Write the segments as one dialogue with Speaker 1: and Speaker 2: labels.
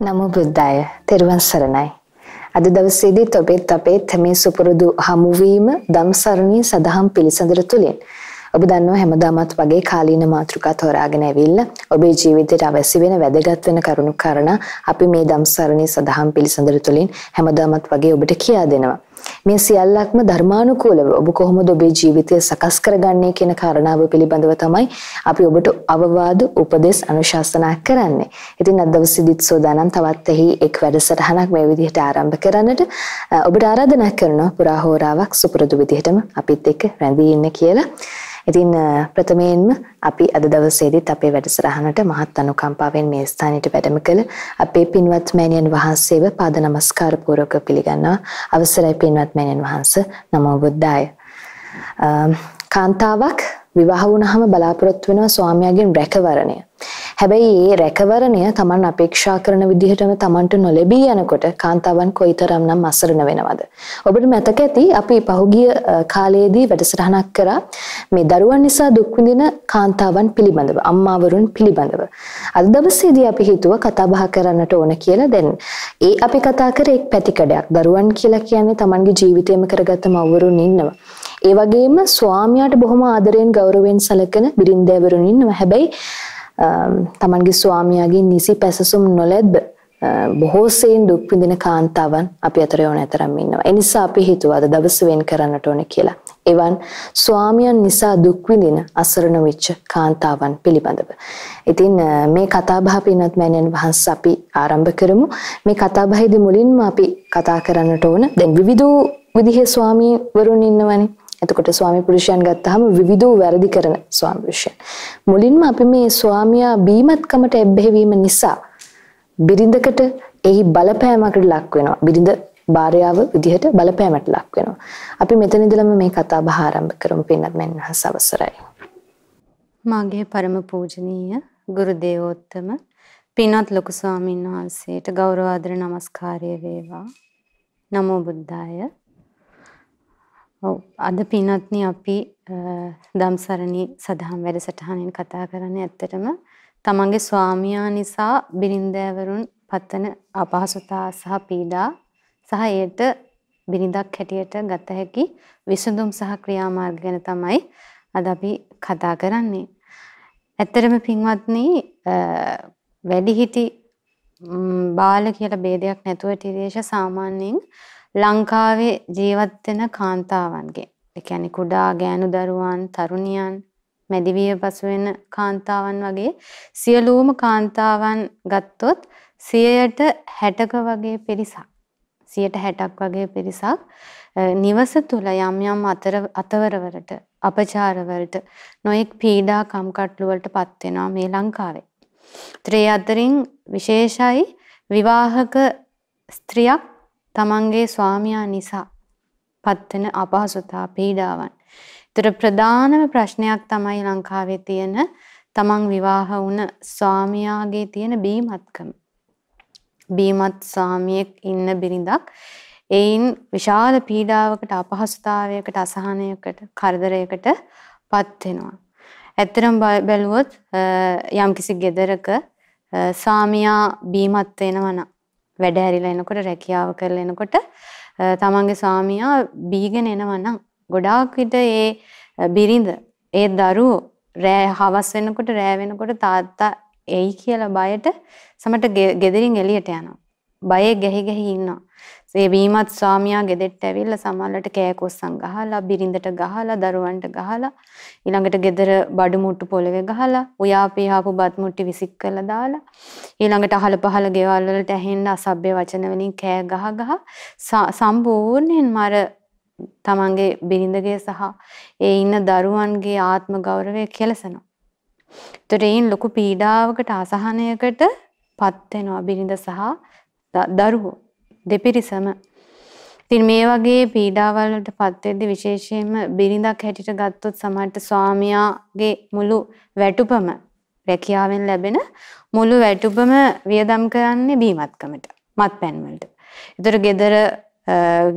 Speaker 1: නමෝ බුද්දාය තෙරුවන් සරණයි. අද දවසේදීත් ඔබෙත් අපේත් මේ සුපුරුදු හමුවීම ධම්සරණී සදහම් පිළිසඳර තුලින් ඔබ දන්නවා හැමදාමත් වගේ කාලීන මාතෘකා තෝරාගෙන ඇවිල්ලා ඔබේ ජීවිතයට අවශ්‍ය වෙන වැදගත් වෙන කරුණු කාරණා අපි මේ ධම්සරණී සදහම් පිළිසඳර තුලින් හැමදාමත් වගේ ඔබට කියා දෙනවා. මේ සියල්ලක්ම ධර්මානුකූලව ඔබ කොහොමද ඔබේ ජීවිතය සකස් කරගන්නේ කියන කාරණාව පිළිබඳව තමයි අපි ඔබට අවවාද උපදෙස් අනුශාසනා කරන්නේ. ඉතින් අද දවසේදීත් සෝදානම් තවත් එහි එක් වැඩසටහනක් මේ විදිහට ආරම්භ කරන්නට ඔබට ආරාධනා කරනවා පුරා හෝරාවක් සුපුරුදු විදිහටම අපිත් එක්ක රැඳී ඉන්න කියලා. ඉතින් ප්‍රථමයෙන්ම අපි අද දවසේදීත් අපේ වැඩසටහනට මහත් අනුකම්පාවෙන් මේ ස්ථානෙට වැඩම කළ අපේ පින්වත් මෑණියන් වහන්සේව පාද නමස්කාර පූර්වක පිළිගන්නවා. අවසරයි පින්වත් මෑණියන් වහන්ස. නමෝ බුද්දාය. කාන්තාවක් විවාහ වුණාම බලාපොරොත්තු වෙනවා ස්වාමියාගෙන් රැකවරණය. හැබැයි ඒ රැකවරණය Taman අපේක්ෂා කරන විදිහටම Tamanට නොලැබී යනකොට කාන්තාවන් කොයිතරම්නම් අසරණ වෙනවද? ඔබට මතක ඇති අපි පහුගිය කාලයේදී වැඩසටහනක් කරා මේ දරුවන් නිසා දුක් විඳින කාන්තාවන් පිළිබඳව, අම්මාවරුන් පිළිබඳව. අද දවසේදී අපි හිතුවා කතා බහ කරන්නට ඕන කියලා. දැන් ඒ අපි කතා කරේ එක් පැතිකඩයක්. දරුවන් කියලා කියන්නේ Tamanගේ ජීවිතයම කරගත්ත මව්වරුන් ඉන්නවා. ඒ වගේම ස්වාමියාට බොහොම ආදරයෙන් ගෞරවයෙන් සැලකෙන බිරින්දෑවරුන් ඉන්නවා. හැබැයි තමන්ගේ ස්වාමියාගෙන් නිසි පැසසුම් නොලැබ බොහෝ සෙයින් දුක් විඳින කාන්තාවන් අපි අතර ඕන තරම් ඉන්නවා. ඒ නිසා අපි හිතුවා අද දවස් වෙන් කරන්නට ඕනේ කියලා. එවන් ස්වාමියන් නිසා දුක් විඳින අසරණ වෙච්ච කාන්තාවන් පිළිබඳව. ඉතින් මේ කතා බහ පින්වත් මෑණියන් වහන්සේ අපි ආරම්භ කරමු. මේ කතා බහේදී මුලින්ම අපි කතා කරන්නට ඕන දැන් විවිධ විදිහේ ස්වාමී වරුන් ඉන්නවනේ. එතකොට ස්වාමි පුරුෂයන් ගත්තාම විවිධ වැරදි කරන ස්වාමි පුරුෂයන්. මුලින්ම අපි මේ ස්වාමියා බීමත්කමට එබ්බැහිවීම නිසා බිරිඳකට එහි බලපෑමකට ලක් වෙනවා. බිරිඳ භාර්යාව විදිහට බලපෑමකට ලක් වෙනවා. අපි මෙතන ඉඳලම මේ කතා බහ ආරම්භ කරමු පින්නත් මෙන්නහස් අවසරයි.
Speaker 2: මාගේ පරම පූජනීය ගුරු දේවෝත්තම පින්වත් ලොකු ස්වාමීන් වහන්සේට ගෞරව ආදර නමස්කාරය වේවා. නමෝ බුද්ධාය. ඔව් අද පින්වත්නි අපි ධම්සරණී සදහම් වැඩසටහනෙන් කතා කරන්නේ ඇත්තටම තමන්ගේ ස්වාමියා නිසා බිරින්දෑවරුන් පතන අපහසුතා සහ පීඩා සහ එයට බිරිඳක් හැටියට ගත හැකි විසඳුම් සහ ක්‍රියාමාර්ග ගැන තමයි අද අපි කතා කරන්නේ. ඇත්තටම පින්වත්නි වැඩිහිටි බාල කියලා ભેදයක් නැතුව ටිරේෂ සාමාන්‍යයෙන් ලංකාවේ ජීවත් වෙන කාන්තාවන්ගේ ඒ කියන්නේ කුඩා ගෑනු දරුවන් තරුණියන් මැදිවිය පසු වෙන කාන්තාවන් වගේ සියලුම කාන්තාවන් ගත්තොත් 100ට 60ක වගේ පිරිසක් 160ක් වගේ පිරිසක් නිවස තුල යම් යම් අතර අතවරවලට අපචාරවලට නොඑක් පීඩා කම්කටොළු වලට පත් වෙනවා මේ ලංකාවේ. ඒ අතරින් විශේෂයි විවාහක ස්ත්‍රියක් තමන්ගේ ස්වාමියා නිසා පත්වෙන අපහසුතා පීඩාවන්. ඒතර ප්‍රධානම ප්‍රශ්නයක් තමයි ලංකාවේ තියෙන තමන් විවාහ වුණ ස්වාමියාගේ තියෙන බීමත්කම. බීමත් ස්වාමියෙක් ඉන්න බිරිඳක් එයින් විශාල පීඩාවකට අපහසුතාවයකට අසහනයකට කරදරයකට පත් වෙනවා. ඇත්තටම බැලුවොත් යම්කිසි ගෙදරක ස්වාමියා බීමත් වෙනවා නම් වැඩ ඇරිලා එනකොට රැකියාව කරලා එනකොට තමන්ගේ ස්වාමියා බීගෙන එනවා නම් ගොඩාක් විට ඒ බිරිඳ ඒ දරුවෝ රෑ හවස් වෙනකොට රෑ වෙනකොට තාත්තා එයි කියලා බයට සමට ගෙදරින් එළියට යනවා. බයේ ගැහි ගැහි ඉන්නවා. ඒ වීමත් ස්වාමියා ගෙදෙට්ට ඇවිල්ලා සමහරලට කෑකොස්සන් ගහලා බිරිඳට ගහලා දරුවන්ට ගහලා ඊළඟට ගෙදර බඩු මුට්ටු පොළවේ ගහලා උයාපේ ආපු බත් මුට්ටි විසික් කරලා දාලා ඊළඟට අහල පහල ගෙවල් වලට ඇහෙන්න අසභ්‍ය වචන වලින් කෑ ගහ ගහ සම්පූර්ණයෙන්ම අර තමන්ගේ බිරිඳගේ සහ ඒ ඉන්න දරුවන්ගේ ආත්ම ගෞරවය කෙලසනවා. ඒතරින් ලොකු පීඩාවකට අසහනයකට පත් වෙනවා බිරිඳ සහ දරුවෝ. දෙපිරිසම. ඉතින් මේ වගේ පීඩාවල් වලට පත් වෙද්දී විශේෂයෙන්ම බිරිඳක් හැටියට ගත්තොත් සමහරට ස්වාමියාගේ මුළු වැටුපම රැකියාවෙන් ලැබෙන මුළු වැටුපම වියදම් කරන්නේ බීමත්කමට මත්පැන් වලට. ඒතර ගෙදර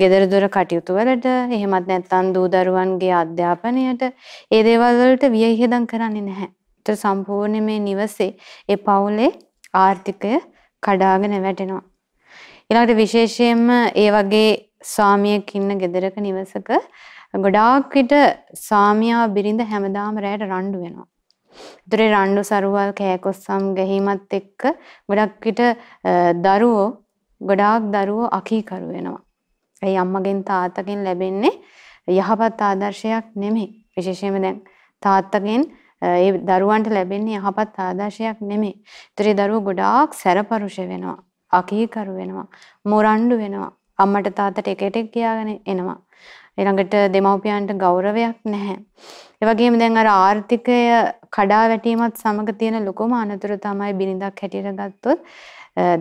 Speaker 2: ගෙදර දොර කටයුතු වලට එහෙමත් නැත්නම් දූ දරුවන්ගේ අධ්‍යාපනයට ඒ දේවල් වලට වියහිදම් කරන්නේ නැහැ. ඒතර සම්පූර්ණ මේ නිවසේ ඒ පවුලේ ආර්ථිකය කඩාගෙන වැටෙනවා. ඊළඟට විශේෂයෙන්ම ඒ වගේ ස්වාමියෙක් ඉන්න ගෙදරක නිවසක ගොඩාක් විට ස්වාමියා බිරිඳ හැමදාම රැයට රණ්ඩු වෙනවා. ඒතරේ රණ්ඩු සරුවල් කෑකොස්සම් ගැහිමත් එක්ක ගොඩක් විට දරුවෝ ගොඩාක් දරුවෝ අකීකරු වෙනවා. ඒ අම්මගෙන් තාත්තගෙන් ලැබෙන්නේ යහපත් ආදර්ශයක් නෙමෙයි. විශේෂයෙන්ම දැන් තාත්තගෙන් ඒ දරුවන්ට ලැබෙන්නේ යහපත් ආදර්ශයක් නෙමෙයි. ඒතරේ දරුවෝ ගොඩාක් සැරපරුෂ වෙනවා. අකීකරු වෙනවා. මොරණ්ඩු වෙනවා. අම්මට තාත්තට එක එක කියාගෙන එනවා. ඊළඟට දෙමව්පියන්ට ගෞරවයක් නැහැ. ඒ වගේම දැන් අර ආර්ථිකය කඩා වැටීමත් සමග තියෙන ලොකුම අනතුර තමයි බිරිඳක් හැටියට ගත්තොත්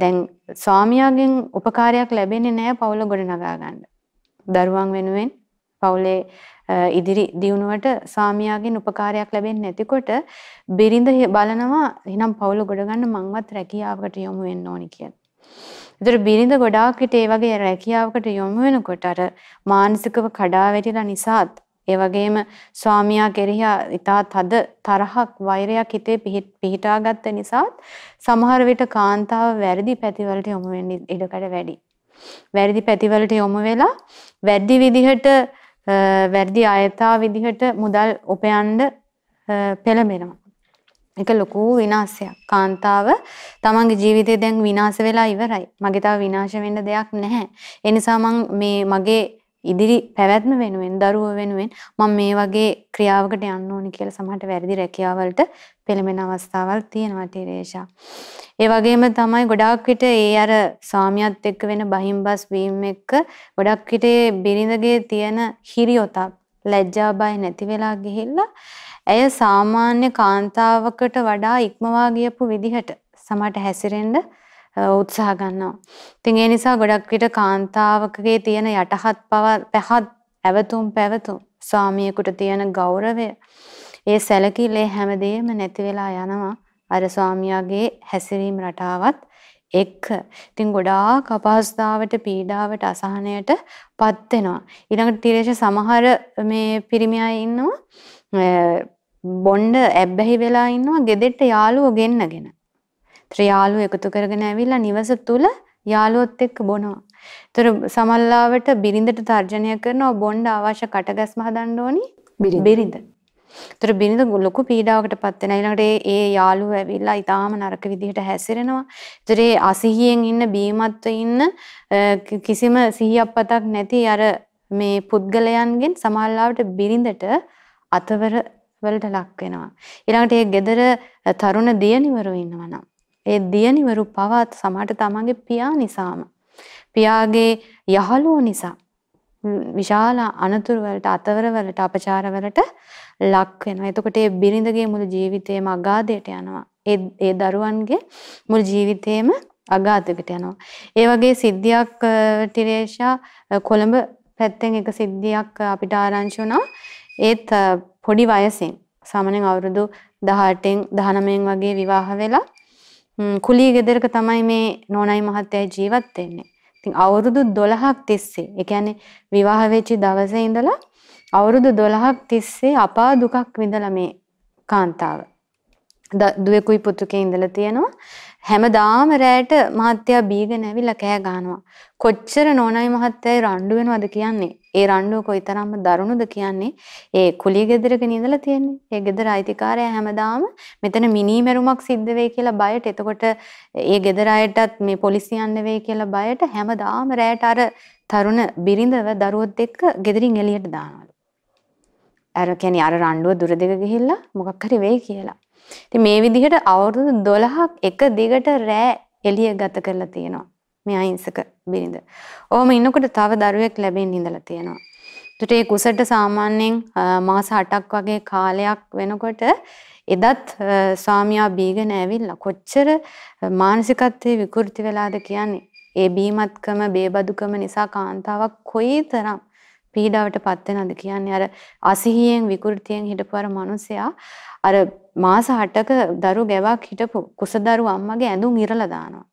Speaker 2: දැන් ස්වාමියාගෙන් උපකාරයක් ලැබෙන්නේ නැහැ පවුල ගොඩනගා ගන්න. දරුවන් වෙනුවෙන් පවුලේ ඉදිරි දියුණුවට ස්වාමියාගෙන් උපකාරයක් ලැබෙන්නේ නැතිකොට බිරිඳ බලනවා එහෙනම් පවුල ගොඩ ගන්න මංවත් රැකියාවකට යොමු වෙන්න ඕනි කියලා. ඒතර බිරිඳ ගොඩාක් විට ඒ වගේ රැකියාවකට යොමු වෙනකොට අර මානසිකව කඩා වැටිලා නිසාත් ඒ වගේම ස්වාමියා කෙරෙහි ඉතා තද තරහක් වෛරයක් හිතේ පිහිටාගත්ත නිසාත් සමහර විට කාන්තාව වැරදි පැතිවලට යොමු වෙන්න ඉඩකඩ වැඩි. වැරදි පැතිවලට යොමු වෙලා වැඩි විදිහට වැරදි අයථා විදිහට මුදල් උපයන්න පෙළඹෙනවා. ඒක ලොකු විනාශයක්. කාන්තාව තමන්ගේ ජීවිතේ දැන් විනාශ වෙලා ඉවරයි. මගේ තව විනාශ වෙන්න දෙයක් නැහැ. ඒ නිසා මම මේ මගේ ඉදිරි පැවැත්ම වෙනුවෙන් දරුවෝ වෙනුවෙන් මම මේ වගේ ක්‍රියාවකට යන්න ඕනි කියලා සමහරට වැරදි රැකියාවලට පෙළඹෙන අවස්ථාවල් තියෙනවා ටීරේෂා. ඒ වගේම තමයි ගොඩාක් විට ඒ අර ස්වාමියාත් එක්ක වෙන බහිම්බස් වීම එක්ක ගොඩක් විට බිරිඳගේ තියෙන හිරියොතක් ලැජ්ජා බය නැති වෙලා ගිහිල්ලා ඇය සාමාන්‍ය කාන්තාවකට වඩා ඉක්මවා ගියපු විදිහට සමහරට හැසිරෙන්න උත්සාහ ගන්නවා. ඉතින් ඒ නිසා ගොඩක් විට කාන්තාවකගේ තියෙන යටහත් පහත් ඇවතුම් පැවතුම් ස්වාමියෙකුට තියෙන ගෞරවය ඒ සැලකිල්ලේ හැමදේම නැති වෙලා යනවා. අර ස්වාමියාගේ හැසිරීම රටාවත් එක්ක. ඉතින් ගොඩාක් අපහසුතාවට පීඩාවට අසහනයට පත් වෙනවා. ඊළඟට තිරේෂ සමහර මේ පිරිමි අය ඉන්නවා බොණ්ඩ ඇබ්බැහි වෙලා ඉන්නවා ගෙදෙට්ට යාළුවෝ ගෙන්නගෙන. ඒතර යාළුවෝ එකතු කරගෙන ඇවිල්ලා නිවස තුල යාළුවොත් එක්ක බොනවා. ඒතර සමල්ලාවට බිරිඳට තර්ජනය කරනවා බොණ්ඩ අවශ්‍ය කටගැස්ම හදන්න ඕනි බිරිඳ. ඒතර බිරිඳ ලොකු පීඩාවකට පත් වෙනවා. ඊළඟට ඒ යාළුවෝ ඇවිල්ලා ඊටාම නරක විදිහට හැසිරෙනවා. ඒතර අසිහියෙන් ඉන්න බීමත්ව ඉන්න කිසිම සිහියක් පතක් නැති අර මේ පුද්ගලයන්ගෙන් සමහරවිට බිරිඳට අතවර වලට ලක් වෙනවා. ඊළඟට ඒ ගෙදර තරුණ දියණිවරු ඉන්නවා ඒ දියණිවරු පවත් සමහරට තමන්ගේ පියා නිසාම පියාගේ යහළුවෝ නිසා විශාල අනතුරු වලට අතවර වලට අපචාර වලට ලක් වෙනවා. එතකොට ඒ බිරිඳගේ මුළු ජීවිතේම අගාධයට යනවා. ඒ ඒ දරුවන්ගේ මුළු ජීවිතේම අගාධයකට යනවා. ඒ වගේ සිද්ධියක් ටිරේෂා කොළඹ පැත්තෙන් එක සිද්ධියක් අපිට ආරංචි වුණා. ඒත් පොඩි වයසින් සාමාන්‍යයෙන් අවුරුදු 18න් 19න් වගේ විවාහ වෙලා කුලී ගෙදරක තමයි මේ නෝනයි මහත්තයයි ජීවත් වෙන්නේ. ඉතින් අවුරුදු 12ක් තිස්සේ ඒ කියන්නේ විවාහ වෙච්ච දවසේ ඉඳලා අවුරුදු 12ක් තිස්සේ අපා දුකක් විඳලා මේ කාන්තාව. දුවෙකුයි පුතුකේ ඉඳලා තියෙනවා. හැමදාම රැයට මහත්තයා බීගෙන ඇවිල්ලා කෑ ගහනවා. කොච්චර නෝනයි මහත්තයයි රණ්ඩු වෙනවද කියන්නේ. ඒ රණ්ඩුව කොයිතරම්ම දරුණුද කියන්නේ. ඒ කුලිය ගෙදරක ඉඳලා තියෙන්නේ. ඒ ගෙදර අයිතිකාරයා හැමදාම මෙතන මිනී මැරුමක් සිද්ධ වෙයි කියලා බයට. එතකොට ඒ ගෙදර අයටත් මේ පොලිසිය යන්න වෙයි කියලා බයට හැමදාම රැයට අර තරුණ බිරිඳව දරුවොත් එක්ක ගෙදරින් එළියට දානවලු. අර කියන්නේ අර රණ්ඩුව දුර දෙක ගිහිල්ලා මොකක් හරි වෙයි කියලා. ඉතින් මේ විදිහට අවුරුදු 12ක් එක දිගට රෑ එළිය ගත කරලා තියෙනවා. මේ අහිංසක බිරිඳ. ඔහොම ඉන්නකොට තව දරුවෙක් ලැබෙන්න ඉඳලා තියෙනවා. ඒකට ඒ කුසට සාමාන්‍යයෙන් මාස 8ක් වගේ කාලයක් වෙනකොට එදත් ස්වාමියා බීගෙන ඇවිල්ලා කොච්චර මානසිකත්වයේ විකෘති වෙලාද කියන්නේ. ඒ බීමත්කම, බේබදුකම නිසා කාන්තාවක් කොයිතරම් පීඩාවට පත් වෙනවද කියන්නේ අර අසිහියෙන් විකෘතියෙන් හිටපු අර මිනිසයා අර මාස 8ක දරු ගැවක් හිටපු කුසදරු අම්මගේ ඇඳුම් ඉරලා දානවා.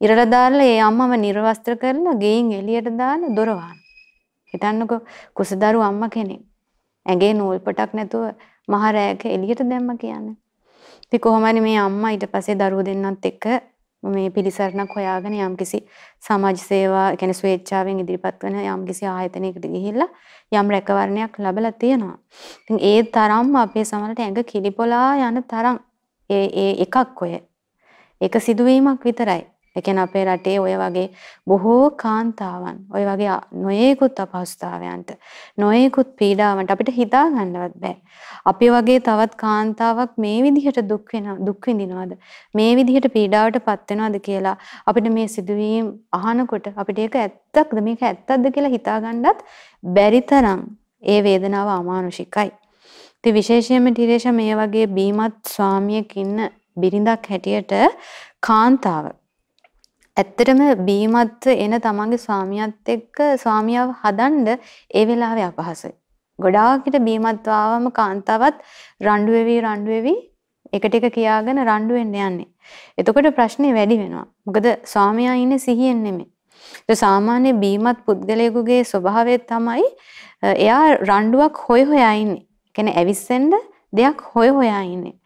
Speaker 2: ඉරලා දාලා ඒ අම්මව නිර්වස්ත්‍ර කරලා ගෙයින් එළියට දාලා දොර වහනවා. හිතන්නකෝ කුසදරු අම්මා කෙනෙක්. ඇඟේ නූල් පොටක් නැතුව මහ රෑක එළියට දැම්ම කියන්නේ. ඉතින් කොහොම හරි මේ අම්මා ඊට පස්සේ දරුවෝ දෙන්නත් එක්ක මේ පිළිසරණක් හොයාගෙන යම්කිසි සමාජ සේවා කියන්නේ ස්වේච්ඡාවෙන් ඉදිරිපත් වෙන යම්කිසි ආයතනයකට ගිහිල්ලා යම් රැකවරණයක් ලැබලා තියෙනවා. ඉතින් ඒ තරම්ම අපේ සමහරට ඇඟ කිලිපොලා යන තරම් ඒ ඒ එකක් ඔය. ඒක සිදුවීමක් විතරයි. ඒ කියන්නේ අපේ රටේ ඔය වගේ බොහෝ කාන්තාවන් ඔය වගේ නොයේකුත් අපහසුතාවයන්ට නොයේකුත් පීඩාවන්ට අපිට හිතා ගන්නවත් බෑ. අපි වගේ තවත් කාන්තාවක් මේ විදිහට දුක් වෙන දුක් විඳිනවද? මේ විදිහට පීඩාවට පත් වෙනවද කියලා අපිට මේ සිදුවීම් අහනකොට අපිට ඒක ඇත්තක්ද මේක ඇත්තක්ද කියලා හිතා ගන්නත් බැරි තරම් ඒ වේදනාව අමානුෂිකයි. ඉතින් විශේෂයෙන්ම ටිරේෂා මේ වගේ බීමත් ස්වාමියෙක් ඉන්න බිරිඳක් හැටියට කාන්තාව ඇත්තටම බීමත් එන තමන්ගේ ස්වාමියාත් එක්ක ස්වාමියාව හදන්න ඒ වෙලාවේ අපහසුයි. ගොඩාක් විට බීමත් ආවම කාන්තාවත් රණ්ඩු වෙවි රණ්ඩු වෙවි එකට එක කියාගෙන රණ්ඩු වෙන්න යන්නේ. එතකොට ප්‍රශ්නේ වැඩි වෙනවා. මොකද ස්වාමියා ඉන්නේ සිහියෙන් නෙමෙයි. ඒ සාමාන්‍ය බීමත් පුද්ගලයෙකුගේ ස්වභාවය තමයි එයා රණ්ඩුවක් හොය හොයා ඉන්නේ. කියන්නේ ඇවිස්සෙන්න දෙයක් හොය හොයා ඉන්නේ.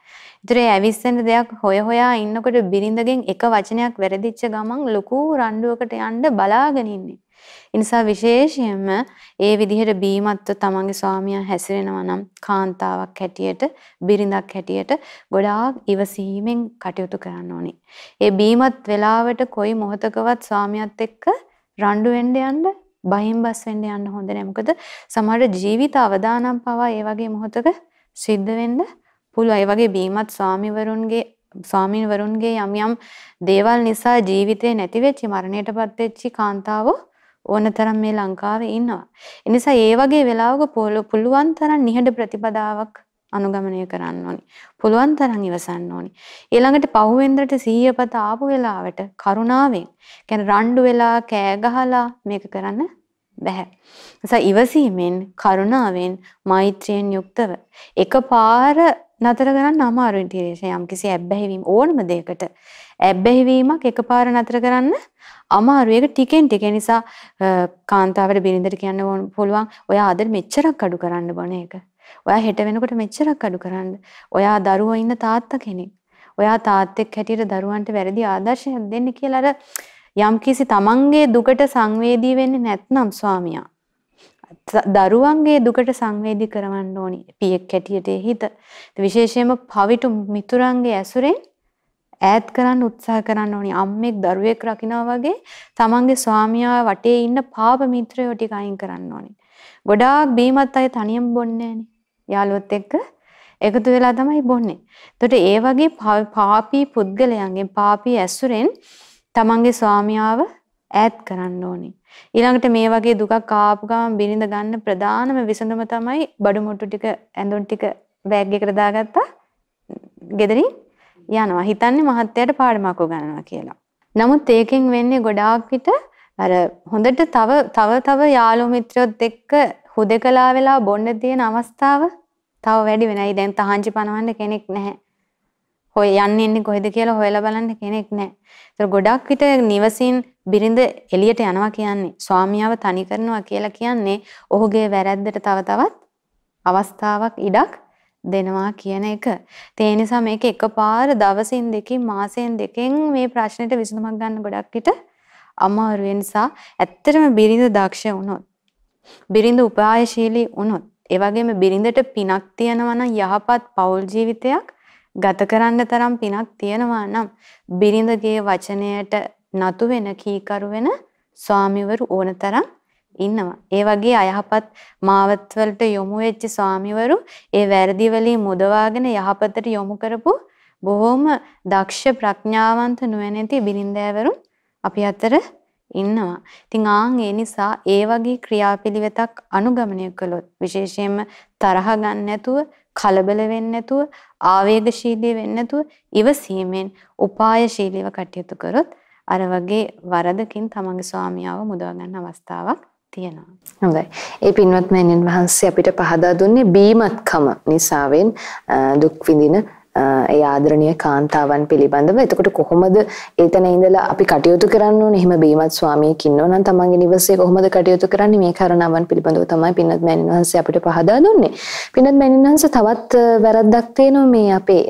Speaker 2: ඒතර ඇවිස්සෙන දෙයක් හොය හොයා ඉන්නකොට බිරිඳගෙන් එක වචනයක් වැරදිච්ච ගමන් ලොකු රණ්ඩුවකට යන්න බලාගෙන ඉන්නේ. ඒ නිසා විශේෂයෙන්ම ඒ විදිහට බීමත්ව තමන්ගේ ස්වාමියා හැසිරෙනවා නම් කාන්තාවක් හැටියට බිරිඳක් හැටියට ගොඩාක් ඉවසීමෙන් කටයුතු කරන්න ඕනේ. ඒ බීමත් වෙලාවට කොයි මොහතකවත් ස්වාමියාත් එක්ක රණ්ඩු වෙන්න යන්න බහින් බස් වෙන්න යන්න හොඳ නැහැ. මොකද සමහර ජීවිත අවදානම් පවා ඒ වගේ මොහතක සිද්ධ වෙන්න පුළුවන්. ඒ වගේ බීමත් ස්වාමිවරුන්ගේ ස්වාමින්වරුන්ගේ යම් යම් දේවල් නිසා ජීවිතේ නැති වෙච්චි මරණයටපත් වෙච්චි කාන්තාවෝ ඕනතරම් මේ ලංකාවේ ඉන්නවා. ඒ නිසා ඒ වගේ වෙලාවක පුළුවන් තරම් නිහඬ ප්‍රතිපදාවක් අනුගමනය කරන්න ඕනි. පුළුවන් තරම් ඉවසන්න ඕනි. ඊළඟට පහුවෙන්දට සීයපත ආපු වෙලාවට කරුණාවෙන් කියන්නේ රණ්ඩු වෙලා කෑ ගහලා මේක කරන්න බැහැ. නිසා ඉවසීමෙන් කරුණාවෙන් මෛත්‍රියෙන් යුක්තව එකපාර නතර කරන්න අමාරුයි ටිරේෂ යම්කිසි ඇබ්බැහිවීම ඕනම දෙයකට ඇබ්බැහිවීමක් එකපාර නතර කරන්න අමාරුයි. ඒක ටිකෙන් ටික. නිසා කාන්තාවට බිරිඳට කියන්න ඕන පුළුවන් ඔයා අද මෙච්චරක් අඩු කරන්න බොන එක ඔයා හෙට වෙනකොට මෙච්චරක් අඩු කරන්න. ඔයා දරුවෝ ඉන්න තාත්තා කෙනෙක්. ඔයා තාත්තෙක් හැටියට දරුවන්ට වැරදි ආදර්ශයක් දෙන්න කියලා. අර යම්කිසි තමන්ගේ දුකට සංවේදී වෙන්නේ නැත්නම් ස්වාමියා දරුවන්ගේ දුකට සංවේදී කරවන්න ඕනි. පියෙක් හැටියට හිත. විශේෂයෙන්ම පවිටු මිතුරන්ගේ ඇසුරෙන් ඈත් කරන්න උත්සාහ කරන්න ඕනි. අම්මෙක් දරුවෙක් රකින්නා වගේ තමන්ගේ ස්වාමියා වටේ ඉන්න පාප මිත්‍රයෝ ටික අයින් කරන්න ඕනි. ගොඩාක් බීමත් අය තනියම බොන්නේ නැහනේ. යාළුවොත් එක්ක එකතු වෙලා තමයි බොන්නේ. එතකොට ඒ වගේ පාපී පුද්ගලයන්ගෙන් පාපී ඇසුරෙන් තමන්ගේ ස්වාමියාව ඈත් කරන්න ඕනේ. ඊළඟට මේ වගේ දුකක් ආපු ගමන් බිරිඳ ගන්න ප්‍රධානම විසඳුම තමයි බඩු මුට්ටු ටික ඇඳුම් ටික බෑග් එකට දාගත්තා. ගෙදරින් යනවා. හිතන්නේ මහත්තයාට පාඩමක් උගන්වනවා කියලා. නමුත් ඒකෙන් වෙන්නේ ගොඩාක් විට අර හොඳට තව තව තව යාළු මිත්‍රයොත් එක්ක හුදකලා වෙලා බොන්න තියෙන අවස්ථාව තව වැඩි වෙනයි. දැන් තහංචි පනවන්න කෙනෙක් නැහැ. හොය යන්නේ ඉන්නේ කොහෙද කියලා හොයලා බලන්න කෙනෙක් නැහැ. ඒතර ගොඩක් විට නිවසින් බිරිඳ එළියට යනවා කියන්නේ ස්වාමියාව තනි කරනවා කියලා කියන්නේ ඔහුගේ වැරැද්දට තව තවත් අවස්ථාවක් ඉඩක් දෙනවා කියන එක. ඒ නිසා මේක එකපාර දවසින් දෙකකින් මාසෙන් දෙකෙන් මේ ප්‍රශ්නෙට විසඳුමක් ගන්න ගොඩක් විට අමාරු නිසා ඇත්තටම බිරිඳ දක්ෂ වුණොත් බිරිඳ උපායශීලී වුණොත් ඒ වගේම බිරිඳට පිනක් තියනවා නම් යහපත් පෞල් ජීවිතයක් ගත කරන්න තරම් පිනක් තියෙනවා නම් බිරිඳගේ වචනයට නතු වෙන කීකරු වෙන ස්වාමිවරු ඕනතරම් ඉන්නවා. ඒ වගේ අයහපත් මාවත් වලට යොමු වෙච්ච ස්වාමිවරු ඒ වැරදි වලින් මුදවාගෙන යහපතට යොමු කරපු බොහොම දක්ෂ ප්‍රඥාවන්ත නුවණැති බිරින්දෑවරුන් අපි අතර ඉන්නවා. ඉතින් ආන් ඒ නිසා ඒ වගේ ක්‍රියාපිළිවෙතක් අනුගමනය කළොත් විශේෂයෙන්ම තරහ ගන්න නැතුව කලබල වෙන්නේ නැතුව ආවේගශීලී වෙන්නේ නැතුව ඉවසීමෙන් උපායශීලීව කටයුතු කරොත් අර වගේ වරදකින් තමන්ගේ ස්වාමියාව මුදව ගන්න අවස්ථාවක් තියෙනවා.
Speaker 1: හොඳයි. ඒ පින්වත් මෑණියන් වහන්සේ අපිට පහදා දුන්නේ බීමත්කම නිසාවෙන් දුක් විඳින ඒ ආදරණීය කාන්තාවන් පිළිබඳව. එතකොට කොහොමද ඒතන ඉඳලා අපි කටයුතු කරන්න ඕනේ? එහෙම බීමත් ස්වාමියෙක් ඉන්නෝ නම් තමන්ගේ නිවසේ කොහොමද කටයුතු කරන්නේ? මේ කාරණාවන් පිළිබඳව තමයි පින්නත් මෑණින් වහන්සේ අපිට පහදා දුන්නේ. පින්නත් මෑණින් වහන්සේ තවත් වැරද්දක් තියෙනවා මේ අපේ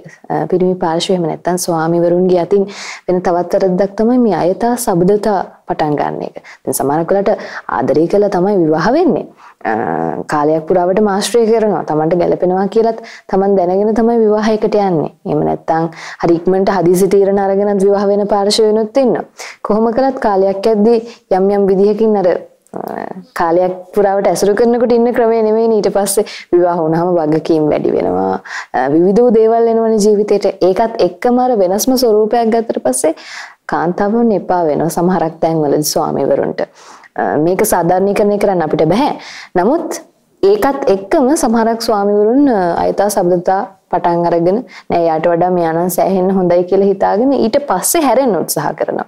Speaker 1: පිරිමි පාර්ශ්වය එහෙම නැත්නම් ස්වාමිවරුන්ගේ අතින් වෙන තවත් වැරද්දක් තමයි මේ අයථා සබ්දතා පටන් ගන්න එක. දැන් සමහර කලට ආදරය කළා තමයි විවාහ වෙන්නේ. කාලයක් පුරාවට මාශ්‍රය කරනවා. Tamanට ගැළපෙනවා කියලත් Taman දැනගෙන තමයි විවාහයකට යන්නේ. එහෙම නැත්නම් හරි ඉක්මනට හදිසි තීරණ අරගෙනත් විවාහ වෙන පාර්ශවයනොත් ඉන්නවා. කොහොම කළත් කාලයක් යද්දී යම් යම් විදිහකින් අර කාලයක් පුරාවට ඇසුරු කරනකොට ඉන්න ක්‍රමය නෙමෙයි ඊට පස්සේ විවාහ වුණාම වගකීම් වැඩි වෙනවා විවිධ දේවල් එනවනේ ජීවිතේට ඒකත් එක්කම අර වෙනස්ම ස්වරූපයක් ගත්තට පස්සේ කාන්තාවන් එපා වෙනවා සමහරක් තැන්වලදී ස්වාමීවරුන්ට මේක සාධාරණීකරණය කරන්න අපිට බෑ. නමුත් ඒකත් එක්කම සමහරක් ස්වාමිවරුන් අයථා සබ්දතා පටන් අරගෙන නෑ යාට වඩා මෙයානම් සෑහෙන්න හොඳයි කියලා හිතාගෙන ඊට පස්සේ හැරෙන්න උත්සාහ කරනවා.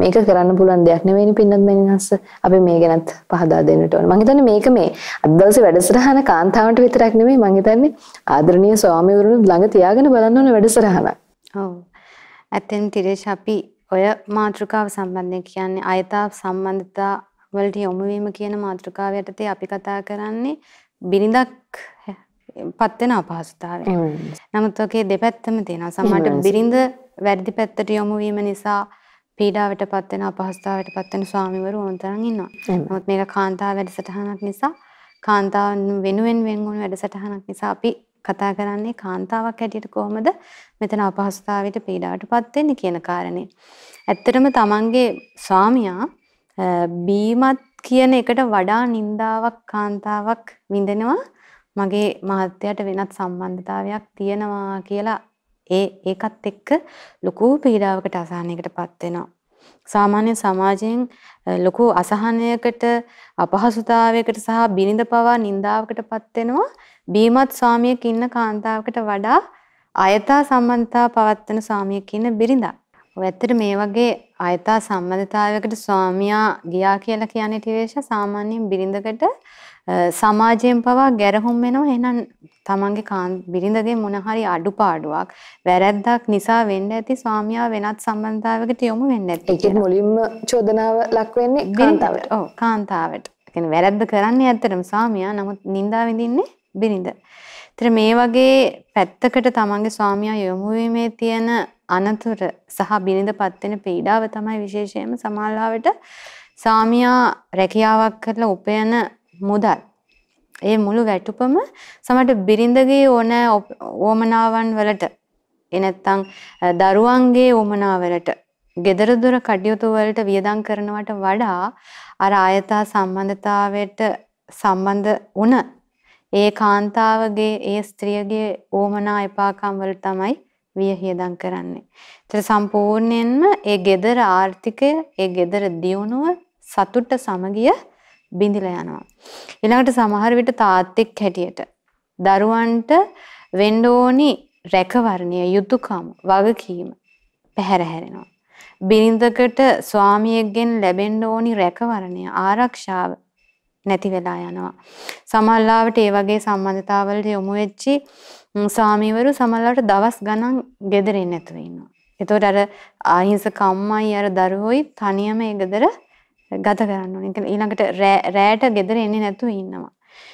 Speaker 1: මේක කරන්න පුළුවන් දෙයක් නෙවෙයිනේ පින්නත් මෙනිනස්ස. අපි මේ ගැනත් පහදා දෙන්නට ඕන. මම හිතන්නේ මේක මේ අද දවසේ වැඩසටහන කාන්තාවන්ට විතරක් නෙමෙයි මම හිතන්නේ ආදරණීය ස්වාමිවරුන් ළඟ තියාගෙන බලන්න ඕන වැඩසටහනක්.
Speaker 2: ඔව්. ඇත්තෙන් තිරේෂ අපි ඔය මාතෘකාව සම්බන්ධයෙන් කියන්නේ අයථා සම්බන්ධතා වලට යොමු වීම කියන මාතෘකාව යටතේ අපි කතා කරන්නේ බිරිඳක් පත් වෙන අපහසුතාවය. නමුත් ඔකේ දෙපැත්තම තියෙනවා. සමහරට බිරිඳ වැරදි පැත්තට යොමු වීම නිසා පීඩාවට පත් වෙන අපහසුතාවයට පත් වෙන ස්වාමිවරු ඕනතරම් ඉන්නවා. නමුත් මේක කාන්තාව වැඩසටහනක් නිසා කාන්තාවන් වෙනුවෙන් වෙන් වුණු වැඩසටහනක් නිසා අපි කතා කරන්නේ කාන්තාවක් හැටියට කොහොමද මෙතන අපහසුතාවයට පීඩාවට පත් වෙන්නේ කියන කාරණේ. ඇත්තටම තමන්ගේ ස්වාමියා බීමත් කියන එකට වඩා නින්දාවක් කාන්තාවක් විඳිනවා මගේ මහත්තයාට වෙනත් සම්බන්ධතාවයක් තියෙනවා කියලා ඒ ඒකත් එක්ක ලොකු පීඩාවකට අසහනයකටපත් වෙනවා. සාමාන්‍ය සමාජයෙන් ලොකු අසහනයකට අපහසුතාවයකට සහ බිනිඳ පවා නින්දාවකටපත් වෙනවා බීමත් ස්වාමියෙක් ඉන්න කාන්තාවකට වඩා අයථා සම්බන්ධතාව පවත්වන ස්වාමියෙක් ඉන්න බිරිඳක්. ඔය ඇත්තට මේ වගේ අයථා සම්බන්ධතාවයකට ස්වාමියා ගියා කියලා කියන්නේ ටිවේෂ සාමාන්‍යයෙන් බිරිඳකට සමාජයෙන් පවා ගැරහුම් වෙනවා එහෙනම් තමන්ගේ බිරිඳගේ මොන හරි අඩුපාඩුවක් වැරැද්දක් නිසා වෙන්න ඇති ස්වාමියා වෙනත් සම්බන්ධතාවයකට යොමු වෙන්න ඇති.
Speaker 1: ඒකෙත් මුලින්ම චෝදනාව ලක් වෙන්නේ කාන්තාවට.
Speaker 2: ඔව් කාන්තාවට. ඒ කියන්නේ වැරද්ද කරන්නේ ඇත්තටම ස්වාමියා නමුත් නින්දා විඳින්නේ බිරිඳ. ඒතර මේ වගේ පැත්තකට තමන්ගේ ස්වාමියා යොමු වීමේ තියෙන අනතුර සහ බිරිඳපත් වෙන පීඩාව තමයි විශේෂයෙන්ම සමාලාවට සාමියා රැකියාවක් කරලා උපයන මුදල්. ඒ මුළු වැටුපම සමහරට බිරිඳගේ ඕන ඕමනාවන් වලට එනත්තම් දරුවන්ගේ ඕමනාවලට gedara dora කටයුතු වලට වියදම් කරනවට වඩා අර ආයතා සම්බන්ධතාවයට සම්බන්ධ වුණ ඒ කාන්තාවගේ ඒ ස්ත්‍රියගේ ඕමනා එපාකම් වල තමයි වියහියදම් කරන්නේ. ඒතර සම්පූර්ණයෙන්ම ඒ gedara ආර්ථිකය, ඒ gedara දියුණුව, සතුට සමගිය බිඳිලා යනවා. ඊළඟට සමහර විට තාත්තෙක් හැටියට දරුවන්ට වෙන්න ඕනි රැකවරණය, යුතුයකම්, වගකීම පැහැර හැරෙනවා. බිරිඳකට ස්වාමියෙක්ගෙන් ලැබෙන්න ඕනි රැකවරණය, ආරක්ෂාව නැති වෙලා යනවා. සමහරවිට ඒ වගේ සම්බන්ධතාවලට යොමු වෙච්චි ස්වාමීවරු සමහරවිට දවස් ගණන් ගෙදර ඉන්නේ නැතුව ඉන්නවා. එතකොට අර ආහිංසක අම්මයි අර දරුවෝයි තනියම ඒ ගෙදර ගත කරන්න ඕනේ. ඊළඟට රෑට ගෙදර එන්නේ නැතුව ඉන්නවා.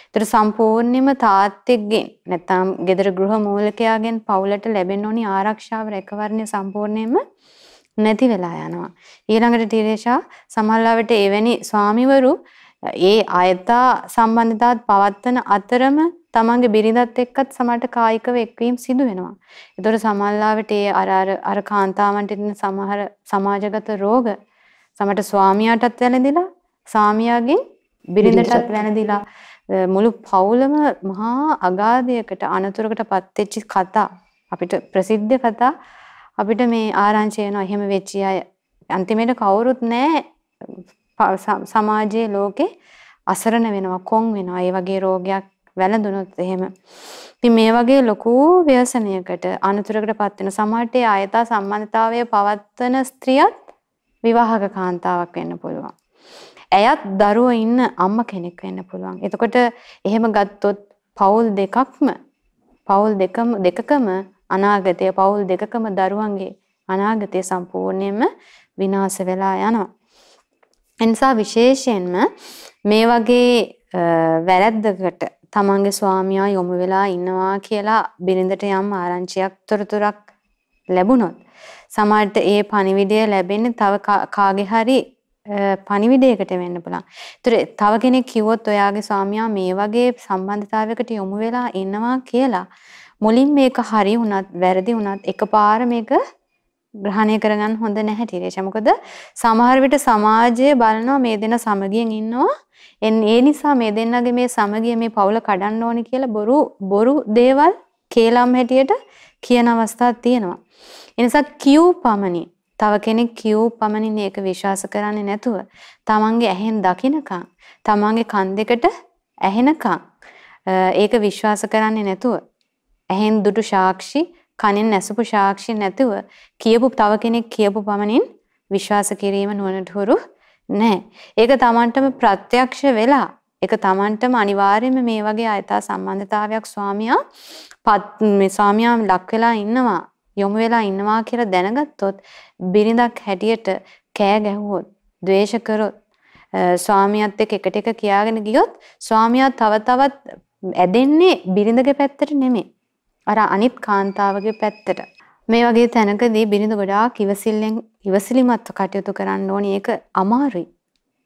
Speaker 2: ඒතර සම්පූර්ණයෙන්ම තාත්තෙක්ගෙන් නැත්නම් ගෙදර ගෘහ මූලිකයාගෙන් පවුලට ලැබෙන්න ඕනි ආරක්ෂාව රැකවරණය සම්පූර්ණයෙන්ම නැති වෙලා යනවා. ඊළඟට ටිරේෂා සමහරවිට එවැනි ස්වාමිවරු ඒ අයතා සම්බන්ධතාවත් පවත්වන අතරම තමන්ගේ බිරිඳත් එක්කත් සමහරට කායිකව එක්වීම සිදු වෙනවා. ඒතකොට සමහරවිට ඒ අර අර අර කාන්තාවන්ට ඉන්න සමහර සමාජගත රෝග සමහරට ස්වාමියාටත් වැළඳිලා ස්වාමියාගෙන් බිරිඳටත් වැළඳිලා මුළු පවුලම මහා අගාධයකට අනතුරකටපත් වෙච්ච කතා. අපිට ප්‍රසිද්ධ කතා. අපිට මේ ආරංචි වෙනවා. එහෙම වෙච්ච අය. අන්තිමේට කවුරුත් නැහැ සමාජයේ ලෝකේ අසරණ වෙනවා කොන් වෙනවා ඒ වගේ රෝගයක් වැළඳුනොත් එහෙම ඉතින් මේ වගේ ලොකු ව්‍යසනයකට අනුතරකට පත් වෙන සමහරට ආයතා සම්බන්ධතාවය පවත්වන ස්ත්‍රියත් විවාහක කාන්තාවක් වෙන්න පුළුවන්. ඇයත් දරුවෝ ඉන්න අම්ම කෙනෙක් වෙන්න පුළුවන්. එතකොට එහෙම ගත්තොත් පවුල් දෙකක්ම පවුල් දෙකම දෙකකම අනාගතය පවුල් දෙකකම දරුවන්ගේ අනාගතය සම්පූර්ණයෙන්ම විනාශ වෙලා යනවා. එනිසා විශේෂයෙන්ම මේ වගේ වැරැද්දකට තමන්ගේ ස්වාමියා යොමු වෙලා ඉන්නවා කියලා බිරිඳට යම් ආරංචියක් තොරතුරක් ලැබුණොත් සමහරට ඒ පණිවිඩය ලැබෙන්නේ තව කාගේ හරි පණිවිඩයකට වෙන්න පුළුවන්. ඒතර තව කෙනෙක් කිව්වොත් ඔයාගේ ස්වාමියා මේ වගේ සම්බන්ධතාවයකට යොමු වෙලා ඉන්නවා කියලා මුලින් මේක හරි වුණත් වැරදි වුණත් එකපාර මේක ග්‍රහණය කරගන්න හොඳ නැහැ ටිරේෂා. මොකද සමහර විට සමාජය බලනවා මේ දෙන සමගියෙන් ඉන්නවා. ඒ නිසා මේ දෙන්නගේ මේ සමගිය මේ පවුල කඩන්න ඕනි කියලා බොරු බොරු දේවල් කේලම් හැටියට කියන අවස්ථා තියෙනවා. ඒ නිසා කියූ පමණින් තව කෙනෙක් කියූ පමණින් ඒක විශ්වාස කරන්නේ නැතුව තමන්ගේ ඇහෙන් දකිනකම් තමන්ගේ කන් දෙකට ඇහෙනකම් ඒක විශ්වාස කරන්නේ නැතුව ඇහෙන් දුටු සාක්ෂි කනෙන් ඇසපු සාක්ෂි නැතුව කියපු තව කෙනෙක් කියපු පමණින් විශ්වාස කිරීම නුවණට හුරු නැහැ. ඒක Tamanටම ප්‍රත්‍යක්ෂ වෙලා ඒක Tamanටම අනිවාර්යයෙන්ම මේ වගේ අයථා සම්බන්ධතාවයක් ස්වාමියා මේ ස්වාමියා ලක් වෙලා ඉන්නවා යොමු වෙලා ඉන්නවා කියලා දැනගත්තොත් බිරිඳක් හැටියට කෑ ගැහුවොත් ද්වේෂ කරොත් ස්වාමියාත් එක්ක එකට එක කියාගෙන ගියොත් ස්වාමියා තව තවත් ඇදෙන්නේ බිරිඳගේ පැත්තට නෙමෙයි අර අනිත් කාන්තාවගේ පැත්තට. මේ වගේ තැනකදී බිරිඳ ගොඩාක් ඉවසිල්ලෙන් ඉවසිලිමත්ව කටයුතු කරන්න ඕනි. ඒක අමාරුයි.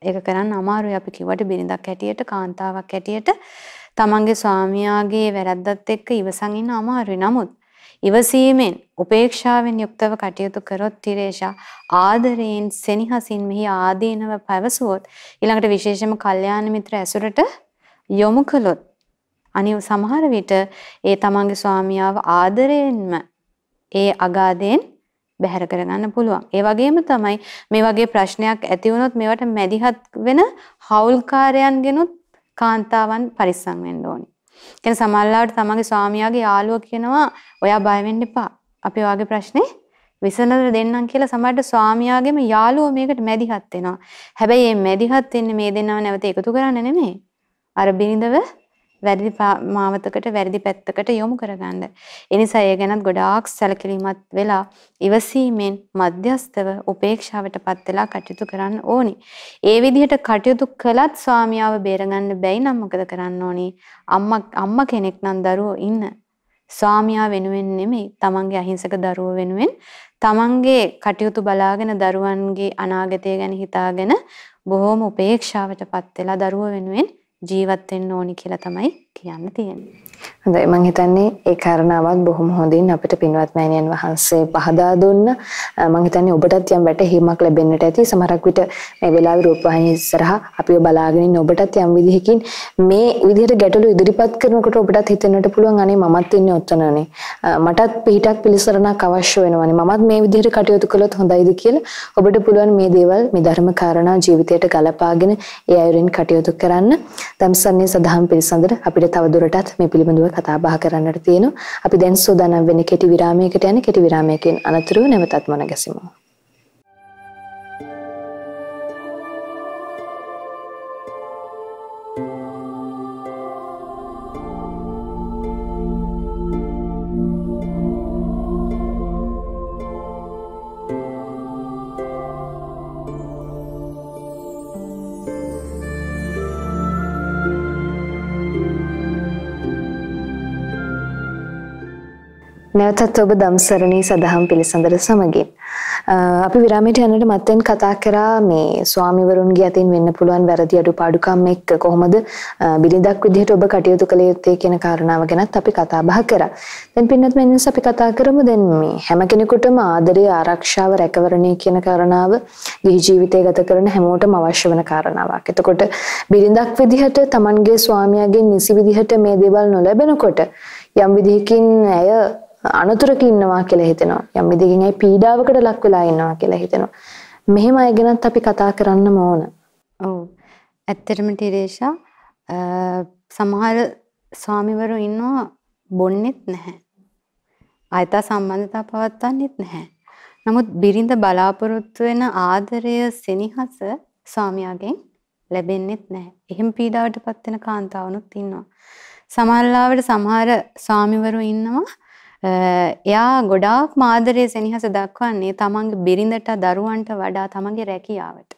Speaker 2: ඒක කරන්න අමාරුයි අපි කිව්වට බිරිඳක් හැටියට කාන්තාවක් හැටියට තමන්ගේ ස්වාමියාගේ වැරද්දත් එක්ක ඉවසන් ඉන්න අමාරුයි. නමුත් ඉවසීමෙන් උපේක්ෂාවෙන් යුක්තව කටයුතු කරොත් තිරේෂා ආදරයෙන් සෙනෙහසින් මෙහි ආදීනව පැවසුවොත් ඊළඟට විශේෂම කල්යාණ මිත්‍ර ඇසුරට යොමු කළොත් අනිව සමහර විට ඒ තමන්ගේ ස්වාමියාව ආදරයෙන්ම ඒ අගාධයෙන් බැහැර කරගන්න පුළුවන්. ඒ වගේම තමයි මේ වගේ ප්‍රශ්නයක් ඇති වුණොත් මේවට මැදිහත් වෙන හවුල්කාරයන්ගෙනුත් කාන්තාවන් පරිස්සම් වෙන්න ඕනි. කියන සමහරවිට තමන්ගේ ස්වාමියාගේ යාළුවා කියනවා ඔයා බය වෙන්න එපා. අපි ඔයාගේ ප්‍රශ්නේ විසඳලා දෙන්නම් කියලා සමහරට ස්වාමියාගේම යාළුවෝ මේකට මැදිහත් වෙනවා. හැබැයි මේ මැදිහත් වෙන්නේ මේ දෙන්නව නැවත එකතු කරන්න නෙමෙයි. අර බිරිඳව වැරදි මාවතකට වැරදි පැත්තකට යොමු කරගන්න. ඒ නිසා ඒ ගැනත් ගොඩාක් සැලකිලිමත් වෙලා ඉවසීමෙන් මධ්‍යස්තව උපේක්ෂාවටපත් වෙලා කටයුතු කරන්න ඕනි. ඒ විදිහට කටයුතු කළත් ස්වාමියාව බේරගන්න බැයි නම් මොකද කරන්න ඕනි? අම්මා අම්මා කෙනෙක් නම් දරුවෝ ඉන්න ස්වාමියා වෙනුවෙන් නෙමෙයි තමන්ගේ අහිංසක දරුවෝ වෙනුවෙන් තමන්ගේ කටයුතු බලාගෙන දරුවන්ගේ අනාගතය ගැන හිතාගෙන බොහොම උපේක්ෂාවටපත් වෙලා දරුවෝ වෙනුවෙන් ජීවත් වෙන්න ඕනි කියලා තමයි කියන්න තියෙන්නේ.
Speaker 1: හොඳයි මම හිතන්නේ ඒ කාරණාවත් බොහොම හොඳින් අපිට පින්වත් මෑණියන් වහන්සේ පහදා දුන්න. මම හිතන්නේ ඔබටත් යම් වැටහීමක් ලැබෙන්නට ඇති. සමහරක් විට මේ වෙලාවේ රූපවාහිනිය ඉස්සරහා අපිව බලාගෙන ඉන්න ඔබටත් යම් විදිහකින් මේ විදිහට ගැටලු ඉදිරිපත් කරනකොට ඔබටත් හිතෙන්නට පුළුවන් අනේ මමත් ඉන්නේ ඔතනනේ. මටත් පිටක් පිළිසරණක් අවශ්‍ය වෙනවනේ. මමත් මේ විදිහට කටයුතු කළොත් හොඳයිද කියලා ඔබට පුළුවන් මේ දේවල් මේ ධර්ම කාරණා ජීවිතයට ගලපාගෙන ඒ අයුරින් කටයුතු කරන්න. දම්සන්නේ සදහම් පිළිසඳර අපිට තවදුරටත් මේ පිළිබඳව කතා බහ කරන්නට තියෙනවා. අපි දැන් සූදානම් වෙන්නේ කෙටි විරාමයකට යන කෙටි විරාමයකින් අනතුරුව නැවතත් මුණ ගැසෙමු. නැවතත් ඔබ දම්සරණී සදහම් පිළිසඳර සමගින් අපි විරාමයට යනට මත්තෙන් කතා කරා මේ ස්වාමිවරුන්ගේ අතින් වෙන්න පුළුවන් වැරදි අඩුපාඩුකම් එක්ක කොහොමද බිරිඳක් විදිහට ඔබ කටයුතු කළ යුත්තේ කියන කාරණාව ගැනත් අපි කතා බහ කරා. දැන් පින්නත් මෙන්නස් අපි කතා කරමු දැන් මේ හැම කෙනෙකුටම ආදරය ආරක්ෂාව රැකවරණය කියන කාරණාව ගිහි ජීවිතය ගත කරන හැමෝටම අවශ්‍ය වෙන කාරණාවක්. එතකොට බිරිඳක් විදිහට Tamanගේ ස්වාමියාගෙන් නිසි විදිහට මේ දේවල් නොලැබෙනකොට යම් විදිහකින් ඇය අනතුරක ඉන්නවා කියලා හිතෙනවා. යම් විදිහකින් ඒ පීඩාවකට ලක් වෙලා ඉන්නවා කියලා හිතෙනවා. මෙහෙම අය ගැනත් අපි කතා කරන්නම ඕන.
Speaker 2: ඔව්. ඇත්තටම ටිරේෂා සමහර ස්වාමිවරු ඉන්නවා බොන්නෙත් නැහැ. ආයත සම්බන්ධතා පවත්වන්නෙත් නැහැ. නමුත් බිරිඳ බලාපොරොත්තු වෙන ආදරය සෙනෙහස ස්වාමියාගෙන් ලැබෙන්නෙත් නැහැ. එහෙම පීඩාවටපත් වෙන කාන්තාවනුත් ඉන්නවා. සමහරවිට සමහර ස්වාමිවරු ඉන්නවා එයා ගොඩාක් මාදරයේ සෙනෙහස දක්වන්නේ තමන්ගේ බිරිඳට දරුවන්ට වඩා තමන්ගේ රැකියාවට.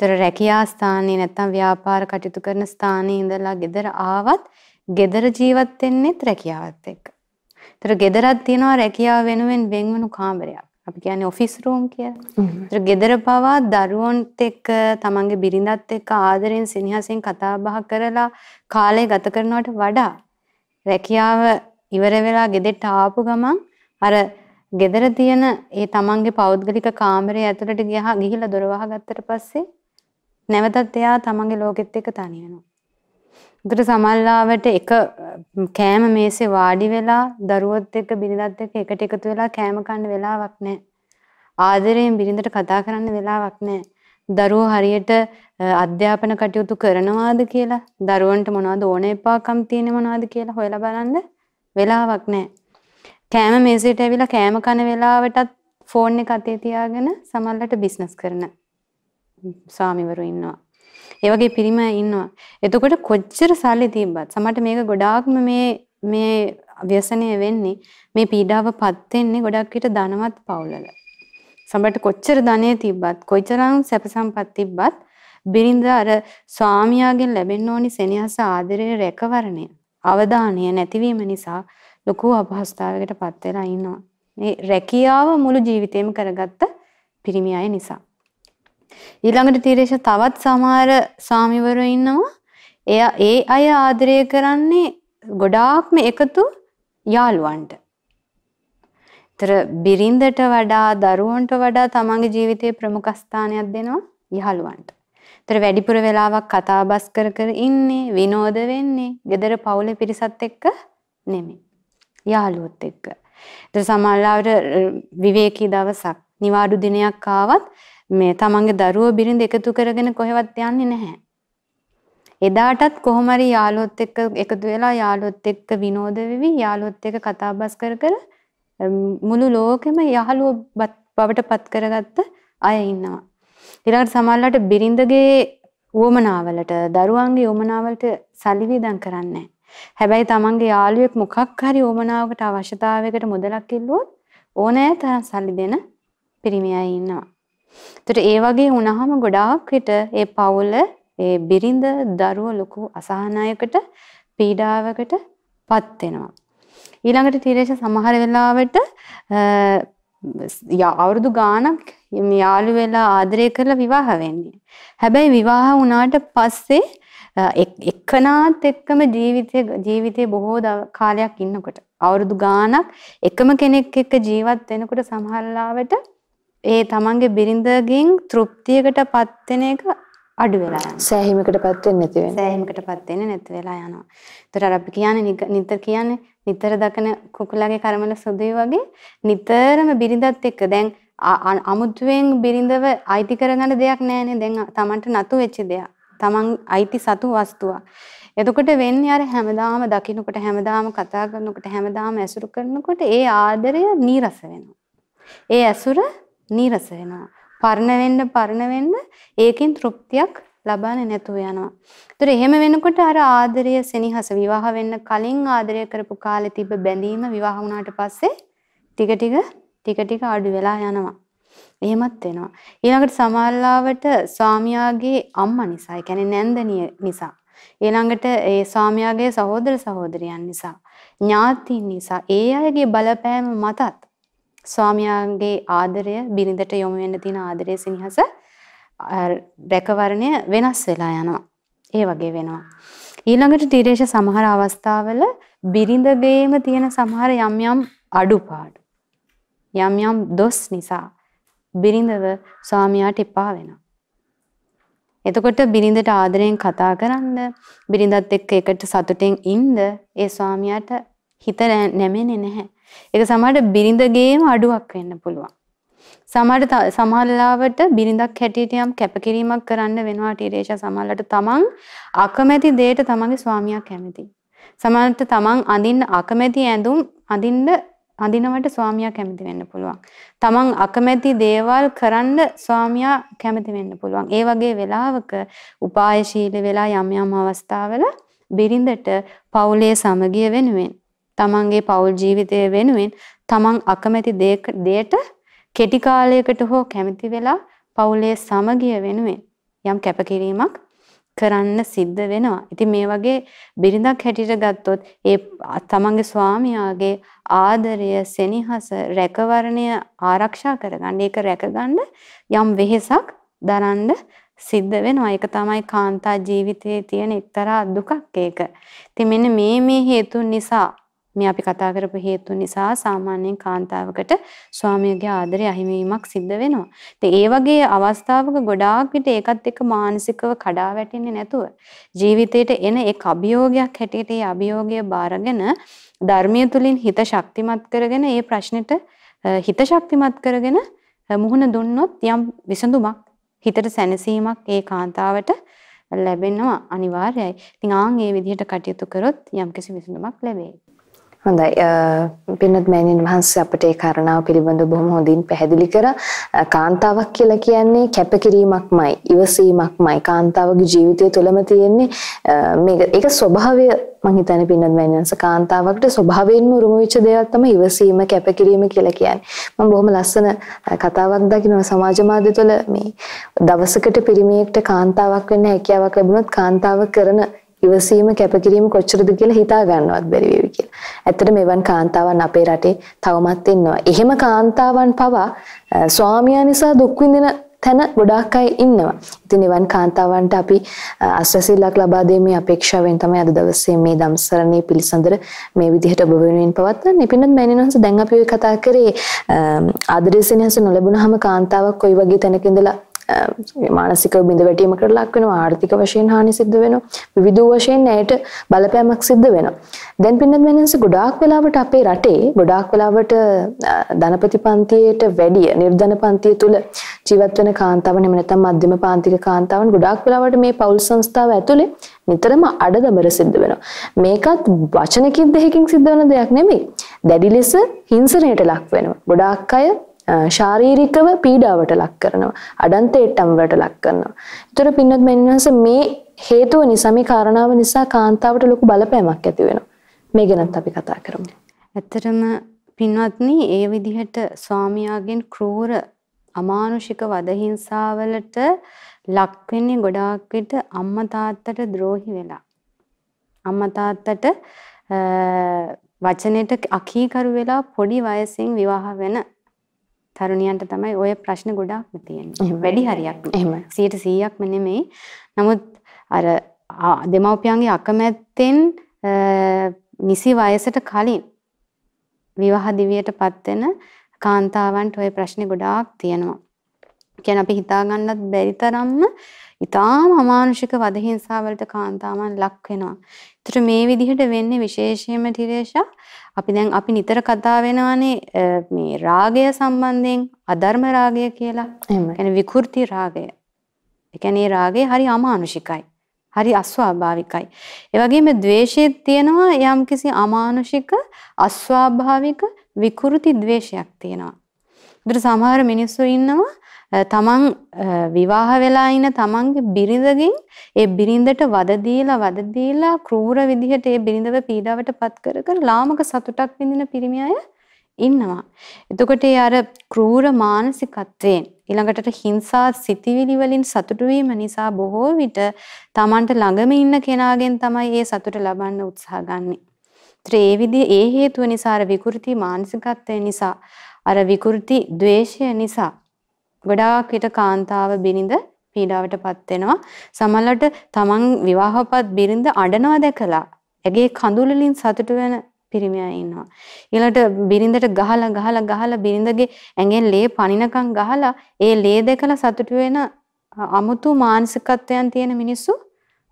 Speaker 2: ඒතර රැකියා ස්ථානයේ නැත්තම් ව්‍යාපාර කටයුතු කරන ස්ථානයේ ඉඳලා ගෙදර ආවත් ගෙදර ජීවත් වෙන්නෙත් රැකියාවත් එක්ක. ඒතර ගෙදරක් තියෙනවා රැකියාව වෙනුවෙන් වෙන්වුණු කාමරයක්. අපි කියන්නේ ඔෆිස් රූම් කියලා. ඒතර ගෙදර පවා දරුවන්ත් එක්ක තමන්ගේ බිරිඳත් එක්ක ආදරෙන් සෙනෙහසෙන් කතා බහ කරලා කාලය ගත කරනවට වඩා රැකියාව ඉවර වෙලා ගෙදරට ආපු ගමන් අර ගෙදර තියෙන ඒ තමන්ගේ පෞද්ගලික කාමරය ඇතුළට ගියා ගිහිල්ලා දොර වහගත්තට පස්සේ නැවතත් එයා තමන්ගේ ලෝකෙත් එක්ක තනි වෙනවා. උදේට සමල්ලාවට එක කෑම මේසේ වාඩි වෙලා දරුවොත් එක්ක බිරිඳත් එක්ක එකට එකතු වෙලා කෑම කන්න වෙලාවක් නැහැ. ආදරයෙන් බිරිඳට කතා කරන්න වෙලාවක් නැහැ. දරුවෝ හරියට අධ්‍යාපන කටයුතු කරනවාද කියලා දරුවන්ට මොනවද ඕන එපාකම් තියෙන්නේ මොනවද කියලා හොයලා බලන්න වෙලාවක් නැහැ. කෑම මේසෙට ඇවිල්ලා කෑම කන වෙලාවටත් ෆෝන් එක අතේ තියාගෙන සමහරවිට බිස්නස් කරන ස්වාමිවරු ඉන්නවා. ඒ වගේ පිරිම ඉන්නවා. එතකොට කොච්චර සල්ලි තිබ්බත් සමහරට මේක ගොඩාක්ම මේ මේ ව්‍යසනය වෙන්නේ මේ පීඩාවපත් වෙන්නේ ගොඩක් විට ධනවත් පවුලල. සමහරට කොච්චර ධනෙ තිබ්බත් කොයිතරම් සැප සම්පත් තිබ්බත් බිරිඳ අර ස්වාමියාගෙන් ලැබෙන්න ඕනි සෙනෙහස ආදරය රැකවරණය අවධානය නැතිවීම නිසා ලොකු අපහසුතාවයකට පත් වෙලා ඉන්නවා. මේ රැකියාව මුළු ජීවිතේම කරගත්ත පිරිමි අය නිසා. ඊළඟට තීරේෂ තවත් සමහර ස්වාමිවරු ඉන්නවා. එයා ඒ අය ආදරය කරන්නේ ගොඩාක්ම එකතු යාළුවන්ට. ତර බිරින්දට වඩා දරුවන්ට වඩා තමන්ගේ ජීවිතයේ ප්‍රමුඛ ස්ථානයක් දෙනවා යාළුවන්ට. තර වැඩිපුර වෙලාවක් කතා බස් කර කර ඉන්නේ විනෝද වෙන්නේ ගෙදර පවුලේ පිරිසත් එක්ක නෙමෙයි. යාළුවොත් එක්ක. ඒතර සමහරවිට විවේකී දවසක් නිවාඩු දිනයක් ආවත් මේ තමන්ගේ දරුවෝ බිරිඳ එකතු කරගෙන කොහෙවත් යන්නේ නැහැ. එදාටත් කොහොම හරි යාළුවොත් එක්ක එකතු වෙලා යාළුවොත් එක්ක විනෝද වෙවි යාළුවොත් එක්ක කතා බස් කර කර මුළු ලෝකෙම යහළුව බවට පත් කරගත්ත අය ඉන්නවා. ඊළඟට සමහරවිට බිරිඳගේ උවමනාවලට දරුවන්ගේ උවමනාවලට සල්ලි වියදම් කරන්නේ හැබැයි තමන්ගේ යාළුවෙක් මොකක් හරි උවමනාවකට අවශ්‍යතාවයකට මුදලක් ඉල්ලුවොත් ඕනෑ තරම් සල්ලි දෙන පිරිමියයි ඉන්නවා. එතකොට ඒ වගේ වුණාම ගොඩාක් විට ඒ පවුල ඒ බිරිඳ දරුවෝ ලොකු අසහනයකට පීඩාවකට පත් වෙනවා. ඊළඟට තීරේෂ සමහර වෙලාවට අවුරුදු ගාණක් යාළු වෙලා ආදරය කරලා විවාහ වෙන්නේ. හැබැයි විවාහ වුණාට පස්සේ එක්කනාත් එක්කම ජීවිතේ ජීවිතේ බොහෝ කාලයක් ඉන්නකොට අවුරුදු ගාණක් එකම කෙනෙක් එක්ක ජීවත් වෙනකොට සමහරලාවට ඒ තමන්ගේ බිරිඳගෙන් තෘප්තියකටපත් වෙන එක අඩු වෙලා යනවා.
Speaker 1: සෑහීමකටපත් වෙන්නේ නැති වෙනවා.
Speaker 2: සෑහීමකටපත් වෙන්නේ නැති වෙලා යනවා. ඒතර අපි කියන්නේ නිතර කියන්නේ නිතර දකින කුකුලගේ කර්මල සුදුයි වගේ නිතරම බිරිඳත් එක්ක දැන් අමුතුවෙන් බිරිඳව අයිති කරගන්න දෙයක් නැහැනේ. දැන් Tamanට නතු වෙච්ච දෙයක්. Taman අයිති සතු වස්තුවක්. එතකොට වෙන්නේ අර හැමදාම දකින්නකොට හැමදාම කතා කරනකොට හැමදාම ඇසුරු කරනකොට ඒ ආදරය නීරස වෙනවා. ඒ ඇසුර නීරස වෙනවා. පරණ වෙන්න පරණ වෙන්න ඒකෙන් තෘප්තියක් ලබන්නේ නැතුව යනවා. ඒතර එහෙම වෙනකොට අර ආදරය සෙනෙහස විවාහ වෙන්න කලින් ආදරය කරපු කාලේ තිබ්බ බැඳීම විවාහ වුණාට පස්සේ ටික ටික ටික ටික අඩු වෙලා යනවා. එහෙමත් වෙනවා. ඊළඟට සමහරලාවට ස්වාමියාගේ අම්මා නිසා, ඒ කියන්නේ නැන්දනිය නිසා, ඊළඟට ඒ ස්වාමියාගේ සහෝදර සහෝදරියන් නිසා, ඥාතීන් නිසා, ඒ අයගේ බලපෑම මතත් ස්වාමියාගේ ආදරය බිරිඳට යොමු වෙන්න තියෙන ආදරය සිනහස රැකවරණය වෙනස් වෙලා යනවා. ඒ වගේ වෙනවා. ඊළඟට තිරේෂ සමහර අවස්ථාවල බිරිඳගේම තියෙන සමහර යම් යම් අඩුපාඩු යම් යම් දොස් නිසා බිරිඳව ස්වාමියාට එපා වෙනවා. එතකොට බිරිඳට ආදරයෙන් කතා කරන්න බිරිඳත් එක්ක එකට සතුටෙන් ඉන්න ඒ ස්වාමියාට හිත නැමෙන්නේ නැහැ. ඒක සමහරට බිරිඳගේම අඩුවක් වෙන්න පුළුවන්. සමහරට සමහරලාවට බිරිඳක් හැටියට යම් කැපකිරීමක් කරන්න වෙනවා ටිරේෂා සමහරලට තමන් අකමැති දෙයට තමන්ගේ ස්වාමියා කැමති. සමහරට තමන් අඳින්න අකමැති ඇඳුම් අඳින්න අඳිනවට ස්වාමියා කැමති වෙන්න පුළුවන්. තමන් අකමැති දේවල් කරන්න ස්වාමියා කැමති වෙන්න පුළුවන්. ඒ වගේ වෙලාවක උපායශීලී වෙලා යම් යම් අවස්ථාවල බිරිඳට පවුලේ සමගිය වෙනුවෙන් තමන්ගේ පෞල් ජීවිතය වෙනුවෙන් තමන් අකමැති දෙයට කෙටි කාලයකට හෝ කැමති වෙලා පවුලේ සමගිය වෙනුවෙන් යම් කැපකිරීමක් කරන්න සිද්ධ වෙනවා. ඉතින් මේ වගේ බිරිඳක් හැටියට ගත්තොත් ඒ තමන්ගේ ස්වාමියාගේ ආදරය, සෙනෙහස, රැකවරණය ආරක්ෂා කරගන්න, ඒක රැකගන්න යම් වෙහෙසක් දරන්න සිද්ධ වෙනවා. ඒක තමයි කාන්තා ජීවිතයේ තියෙන එක්තරා දුකක් ඒක. ඉතින් මෙන්න මේ මේ හේතුන් නිසා මේ අපි කතා කරපු හේතු නිසා සාමාන්‍යයෙන් කාන්තාවකට ස්වාමියාගේ ආදරය අහිමිවීමක් සිද්ධ වෙනවා. ඉතින් ඒ වගේ අවස්ථාවක ගොඩාක් විට ඒකත් එක්ක මානසිකව කඩා වැටෙන්නේ නැතුව ජීවිතේට එන එක් අභියෝගයක් හැටියට ඒ අභියෝගය බාරගෙන ධර්මීය තුලින් හිත ශක්තිමත් කරගෙන ඒ ප්‍රශ්නෙට හිත ශක්තිමත් කරගෙන මුහුණ දුන්නොත් යම් විසඳුමක් හිතට සැනසීමක් ඒ කාන්තාවට ලැබෙනවා අනිවාර්යයි. ඉතින් ආන් ඒ විදිහට කටයුතු කරොත් යම්කිසි විසඳුමක් ලැබෙයි.
Speaker 1: හොඳයි. පින්නත් මෑණියන් වහන්සේ අපට ඒ කාරණාව පිළිබඳව බොහොම හොඳින් පැහැදිලි කරා කාන්තාවක් කියලා කියන්නේ කැපකිරීමක්මයි ඉවසීමක්මයි. කාන්තාවගේ ජීවිතය තුළම තියෙන්නේ මේක ඒක ස්වභාවය මම හිතන්නේ පින්නත් මෑණියන්ස කාන්තාවකට ස්වභාවයෙන්ම උරුම වෙච්ච දෙයක් තමයි ඉවසීම කැපකිරීම කියලා කියන්නේ. මම බොහොම ලස්සන කතාවක් දකිනවා සමාජ මාධ්‍ය තුළ මේ දවසකට පිරිමියෙක්ට කාන්තාවක් වෙන්න හැකියාවක් ලැබුණොත් කාන්තාව කරන ඉවසීම කැපකිරීම කොච්චරද කියලා හිතා ගන්නවත් බැරි වේවි කියලා. ඇත්තට මෙවන් කාන්තාවන් අපේ රටේ තවමත් ඉන්නවා. එහෙම කාන්තාවන් පවා ස්වාමියා නිසා දුක් විඳින තැන ගොඩාක් අය ඉන්නවා. ඉතින් එවන් කාන්තාවන්ට අපි අස්වැසිල්ලක් ලබා දීමේ අපේක්ෂාවෙන් තමයි අද දවසේ මේ ධම්සරණේ පිළිසඳර මේ විදිහට ඔබ වෙනුවෙන් පවත්වන්නේ. පින්නත් මෑණියන්ස දැන් අපි ඔය කතා කරේ ආදරය සෙනෙහස නොලැබුණාම කාන්තාවක් කොයි වගේ තැනක ඉඳලා මානසිකව බිඳ වැටීමකට ලක් වෙනවා ආර්ථික වශයෙන් හානි සිද්ධ වෙනවා විවිධ වශයෙන් ඇයට බලපෑමක් සිද්ධ වෙනවා. දැන් පින්නත් වෙනස ගොඩාක් වෙලාවට අපේ රටේ ගොඩාක් වෙලාවට ධනපති පන්තියට වැඩිය නිර්ධන පන්තිය තුල ජීවත් වෙන කාන්තාවන් එහෙම නැත්නම් මධ්‍යම පාන්තික කාන්තාවන් ගොඩාක් වෙලාවට මේ පෞල් සංස්ථාව ඇතුලේ නිතරම අඩදබර සිද්ධ වෙනවා. මේකත් වචන කිද්දෙකින් සිද්ධ වෙන දෙයක් නෙමෙයි. දැඩි ලෙස හිංසනයට ලක් වෙනවා. ගොඩාක් අය ශාරීරිකව පීඩාවට ලක් කරනවා. අඩන්තේට්ටම් වලට ලක් කරනවා. ඒතර පින්නත් මෙන්නස මේ හේතුව නිසා මේ කාරණාව නිසා කාන්තාවට ලොකු බලපෑමක් ඇති වෙනවා. මේ ගැනත් අපි කතා කරමු.
Speaker 2: ඇත්තටම පින්වත්නි ඒ විදිහට ස්වාමියාගෙන් ක්‍රූර අමානුෂික වදහිංසාවලට ලක් වෙන්නේ ගොඩාක් විට අම්මා තාත්තට ද්‍රෝහි වෙලා. අම්මා තාත්තට වචනෙට අකීකරු වෙලා පොඩි වයසින් විවාහ වෙන තරුණියන්ට තමයි ওই ප්‍රශ්න ගොඩාක්ම තියෙන්නේ. වැඩි හරියක්. එහෙම. 100%ක්ම නෙමෙයි. නමුත් අර දෙමව්පියන්ගේ අකමැත්තෙන් නිසි වයසට කලින් විවාහ දිවියටපත් වෙන කාන්තාවන්ට ওই ප්‍රශ්නේ ගොඩාක් තියෙනවා. කියන්නේ අපි හිතා ගන්නත් බැරි තරම්ම ඊටාම අමානුෂික වදහිංසාවලට කාන්තාවන් ලක් වෙනවා. ඒතර මේ විදිහට වෙන්නේ විශේෂයෙන්ම තිරේෂා අපි දැන් අපි නිතර කතා වෙනවානේ මේ රාගය සම්බන්ධයෙන් අධර්ම රාගය කියලා. එහෙම. විකෘති රාගය. ඒ කියන්නේ රාගය හරි අමානුෂිකයි. හරි අස්වාභාවිකයි. ඒ වගේම ද්වේෂයේ තියෙනවා යම්කිසි අමානුෂික අස්වාභාවික විකෘති ද්වේෂයක් තියෙනවා. ඒතර සමහර මිනිස්සු ඉන්නවා තමන් විවාහ වෙලා ඉන තමන්ගේ බිරිඳගෙන් ඒ බිරිඳට වද දීලා වද දීලා ක්‍රූර විදිහට ඒ බිරිඳව පීඩාවට පත් කර කර ලාමක සතුටක් විඳින පිරිමි අය ඉන්නවා. එතකොට ඒ අර ක්‍රූර මානසිකත්වයෙන් ඊළඟට හිංසා සිතිවිලි වලින් සතුටු වීම නිසා බොහෝ විට තමන්ට ළඟම ඉන්න කෙනාගෙන් තමයි ඒ සතුට ලබන්න උත්සාහ ගන්නෙ. ඒ විදිහ ඒ හේතුව නිසා අර විකෘති මානසිකත්වය නිසා අර විකෘති ද්වේෂය නිසා ගොඩාක් විට කාන්තාව බිරිඳ පීඩාවටපත් වෙනවා. සමහරවිට තමන් විවාහපත් බිරිඳ අඬනවා දැකලා ඇගේ කඳුළු වලින් සතුටු වෙන පිරිමියා ඉන්නවා. ඊළඟට බිරිඳට ගහලා ගහලා ගහලා බිරිඳගේ ඇඟෙන් ලේ පනිනකම් ගහලා ඒ ලේ දැකලා සතුටු වෙන අමුතු මානසිකත්වයන් තියෙන මිනිස්සු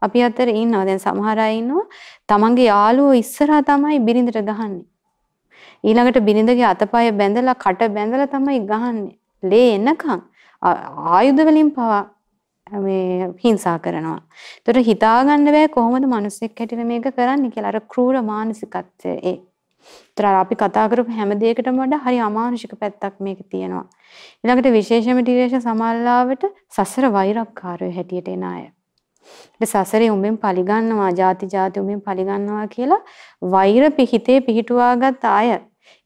Speaker 2: අපි අතර ඉන්නවා. දැන් සමහර අය ඉන්නවා තමන්ගේ යාළුවෝ ඉස්සරහා තමයි බිරිඳට ගහන්නේ. ඊළඟට බිරිඳගේ අතපය බැඳලා කට බැඳලා තමයි ගහන්නේ. ලේ එනකන් ආයුධ වලින් පවා මේ හිංසා කරනවා. ඒතර හිතා ගන්න බෑ කොහොමද මිනිස්සෙක් හැටියට මේක කරන්නේ කියලා. අර ක්‍රූර මානසිකත්වය ඒ. ඒතර අපි කතා කරපු හැම දෙයකටම වඩා හරි අමානුෂික පැත්තක් මේක තියෙනවා. ඊළඟට විශේෂම ඩිරේෂන් සමාල්ලාවට සසර වෛරක්කාරය හැටියට එන අය. ඊට සසරේ උඹෙන් පරිගන්නවා, ಜಾති ಜಾති උඹෙන් පරිගන්නවා කියලා වෛර පිහිතේ පිහිටුවාගත් අය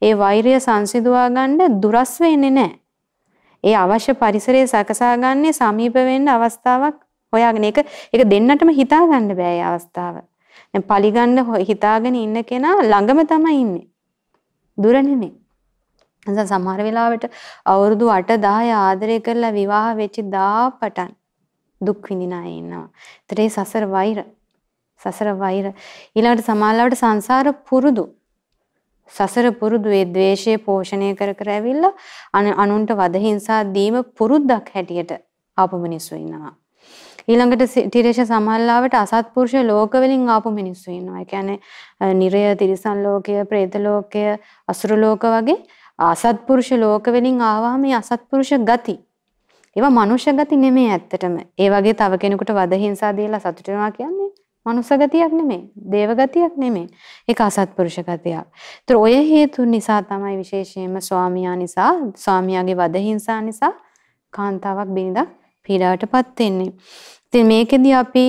Speaker 2: ඒ වෛරය සංසිඳුවා ගන්න දුරස් වෙන්නේ නැහැ. ඒ අවශ්‍ය පරිසරය සකසා ගන්නේ සමීප වෙන්න අවස්ථාවක් හොයාගෙන ඒක ඒක දෙන්නටම හිතා ගන්න බෑ ඒ අවස්ථාව. දැන් පරිගන්න හිතාගෙන ඉන්න කෙනා ළඟම තමයි ඉන්නේ. දුර නෙමෙයි. නිසා සමහර වෙලාවට අවුරුදු 8 10 ආදරය කරලා විවාහ වෙච්ච දා පටන් දුක් විඳින අය ඉන්නවා. ඒතරේ සසර වෛර සසර වෛර ඊළඟට සමාලාවට සංසාර පුරුදු සසර පුරුදු ඒ ද්වේෂය පෝෂණය කර කර ඇවිල්ලා අනුන්ට වද හිංසා දීම පුරුද්දක් හැටියට ආපු මිනිස්සු ඉන්නවා. ඊළඟට තිරේෂ සමහරලාවට අසත්පුරුෂ ලෝක වලින් ආපු මිනිස්සු ඉන්නවා. ඒ කියන්නේ නිරය, තිරිසන් ලෝකය, പ്രേත ලෝකය, අසුර ලෝක වගේ අසත්පුරුෂ ලෝක වලින් ආවම මේ අසත්පුරුෂ ගති. ඒවා මනුෂ්‍ය ගති නෙමෙයි ඇත්තටම. ඒ වගේ තව කෙනෙකුට වද හිංසා දීලා සතුට වෙනවා කියන්නේ මනුස්ස ගතියක් නෙමෙයි. දේව ගතියක් නෙමෙයි. ඒක අසත්පුරුෂ ගතියක්. ඒතර ඔය හේතු නිසා තමයි විශේෂයෙන්ම ස්වාමියා නිසා ස්වාමියාගේ වද හිංසා නිසා කාන්තාවක් බිරිඳක් පීඩාවටපත් වෙන්නේ. ඉතින් මේකෙදි අපි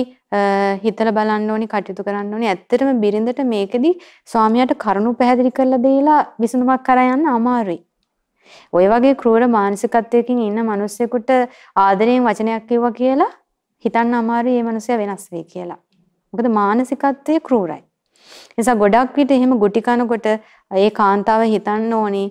Speaker 2: හිතලා බලන්න ඕනි කටයුතු කරන්න ඕනි. ඇත්තටම බිරිඳට මේකෙදි ස්වාමියාට කරුණු පැහැදිලි කරලා දීලා විසඳුමක් කරා යන්න අමාරුයි. ඔය වගේ ක්‍රූර මානසිකත්වයකින් ඉන්න මිනිස්සෙකුට ආදරයෙන් වචනයක් කිව්වා කියලා හිතන්න අමාරුයි මේ මිනිස්සයා වෙනස් වෙයි කියලා. මොකද මානසිකත්වය ක්‍රූරයි. නිසා ගොඩක් විට එහෙම ගුටි කනකොට ඒ කාන්තාව හිතන්න ඕනි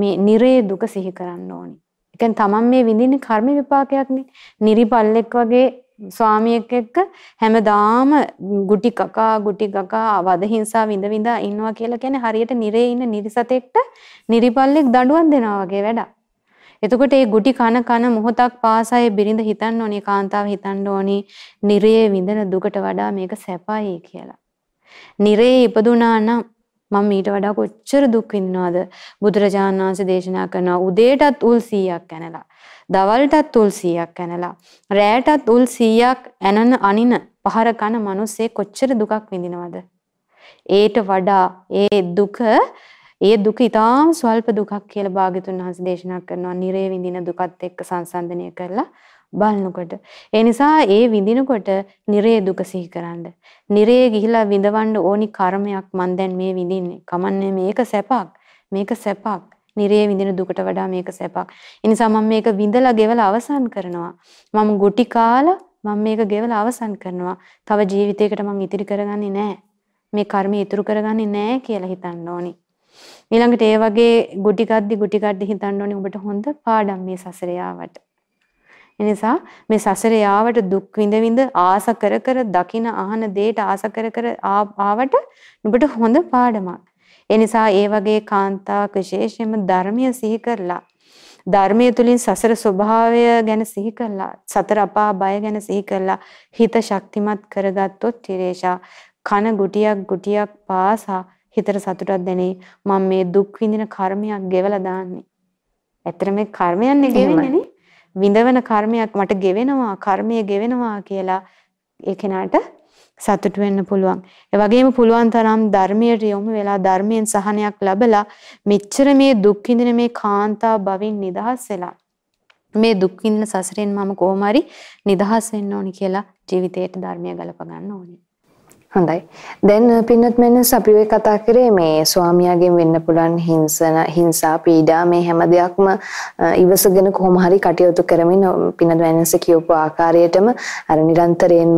Speaker 2: මේ නිරේ දුක සිහි කරන්න ඕනි. ඒ කියන්නේ තමන් මේ විඳින්නේ කර්ම විපාකයක්නේ. නිරිපල්ලෙක් වගේ ස්වාමියෙක් එක්ක හැමදාම ගුටි කකා ගුටි කකා වද හිංසා විඳ විඳ ඉන්නවා කියලා කියන්නේ හරියට නිරේ ඉන්න නිරිසතෙක්ට නිරිපල්ලෙක් දඬුවම් දෙනවා වගේ වැඩක්. එතකොට මේ ගුටි කන කන මොහොතක් පාසා ඒ බිරිඳ හිතන්න ඕනේ කාන්තාව හිතන්න ඕනේ. නිරේ විඳින දුකට වඩා මේක සැපයි කියලා. නිරේ ඉපදුනා නම් මම ඊට වඩා කොච්චර දුක් විඳිනවද? බුදුරජාණන් වහන්සේ දේශනා කරනවා උදේටත් උල් 100ක් ඇනලා දවල්ටත් උල් 100ක් ඇනලා රැයටත් උල් 100ක් ඇනන අනින පහර කන මිනිස්සේ කොච්චර දුකක් විඳිනවද? ඒට වඩා ඒ දුක ඒ දුක ඊටාම් ස්වල්ප දුකක් කියලා භාග්‍යතුන් වහන්සේ දේශනා කරනවා නිරේ විඳින දුකත් එක්ක සංසන්දනය කරලා බලනකොට ඒ නිසා ඒ විඳිනකොට නිරේ දුක සිහි කරන්න. නිරේ ගිහිලා විඳවන්න ඕනි කර්මයක් මන් දැන් මේ විඳින්නේ. කමන්නේ මේක සැපක්. මේක සැපක්. නිරේ විඳින දුකට වඩා මේක සැපක්. ඒ නිසා මම මේක විඳලා ගෙවලා අවසන් කරනවා. මම ගුටි කාලා මම මේක ගෙවලා අවසන් කරනවා. තව ජීවිතයකට මම ඉතිරි කරගන්නේ නැහැ. මේ කර්මය ඉතුරු කරගන්නේ නැහැ කියලා හිතන්න ඕනි. ඊළඟට ඒ වගේ ගුටි කද්දි ගුටි කද්දි හිතන්න ඕනි ඔබට හොඳ පාඩම් මේ සසරේ ආවට. එනිසා මේ සසරේ ආවට දුක් විඳ විඳ ආස කර කර දකින අහන දේට ආස කර කර ආවට නුඹට හොඳ පාඩමක්. එනිසා ඒ වගේ කාන්තාවක් විශේෂයෙන්ම ධර්මය සිහි කරලා ධර්මයේ තුලින් සසර ස්වභාවය ගැන සිහි කරලා සතර අපා බය ගැන සිහි කරලා හිත ශක්තිමත් කරගත්තොත් තිරේෂා කන ගුටියක් ගුටියක් පාසා හිතට සතුටක් දැනේ මම මේ දුක් විඳින කර්මයක් ගෙවලා දාන්නේ. ඇත්තට මේ කර්මයන් නේ ගෙවෙන්නේ නේ. විඳවන කර්මයක් මට ගෙවෙනවා කර්මය ගෙවෙනවා කියලා ඒ කෙනාට සතුටු වෙන්න පුළුවන්. ඒ වගේම පුළුවන් තරම් ධර්මයට යොමු වෙලා ධර්මයෙන් සහනයක් ලැබලා මෙච්චර මේ දුක් විඳින මේ කාන්තා භවින් නිදහස් වෙලා මේ දුක් විඳින සසරෙන් මම කොහොම හරි නිදහස් වෙන්න ඕනි කියලා ජීවිතේට ධර්මය ගලප ගන්න ඕනේ.
Speaker 1: හොඳයි. දැන් පින්නත් මෙන්නස් අපි ඔය කතා කරේ මේ ස්වාමියාගෙන් වෙන්න පුළුවන් හිංසන හිංසා පීඩා මේ හැම දෙයක්ම ඉවසගෙන කොහොම හරි කටයුතු කරමින් පින්නත් වෙනස කියපු ආකාරයටම අර නිරන්තරයෙන්ම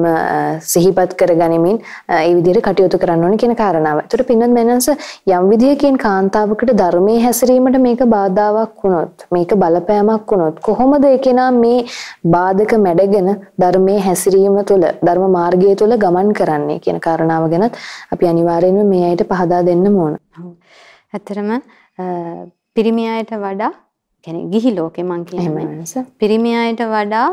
Speaker 1: සිහිපත් කරගනිමින් ඒ විදිහට කටයුතු කරන්න ඕනේ කියන කාරණාව. ඒතර පින්නත් වෙනස යම් විදියකින් කාන්තාවකට ධර්මයේ හැසිරීමට මේක බාධාවක් වුණොත් මේක බලපෑමක් වුණොත් කොහොමද ඒ කෙනා මේ බාධක මැඩගෙන ධර්මයේ හැසිරීම තුළ ධර්ම මාර්ගය තුළ ගමන් කරන්නේ කියන කාරණාව ගැනත් අපි අනිවාර්යයෙන්ම මේ අයට පහදා දෙන්න ඕන.
Speaker 2: ඇත්තටම පිරිමි අයට වඩා කියන්නේ ගිහි ලෝකේ මං කියන්නේ පිරිමි අයට වඩා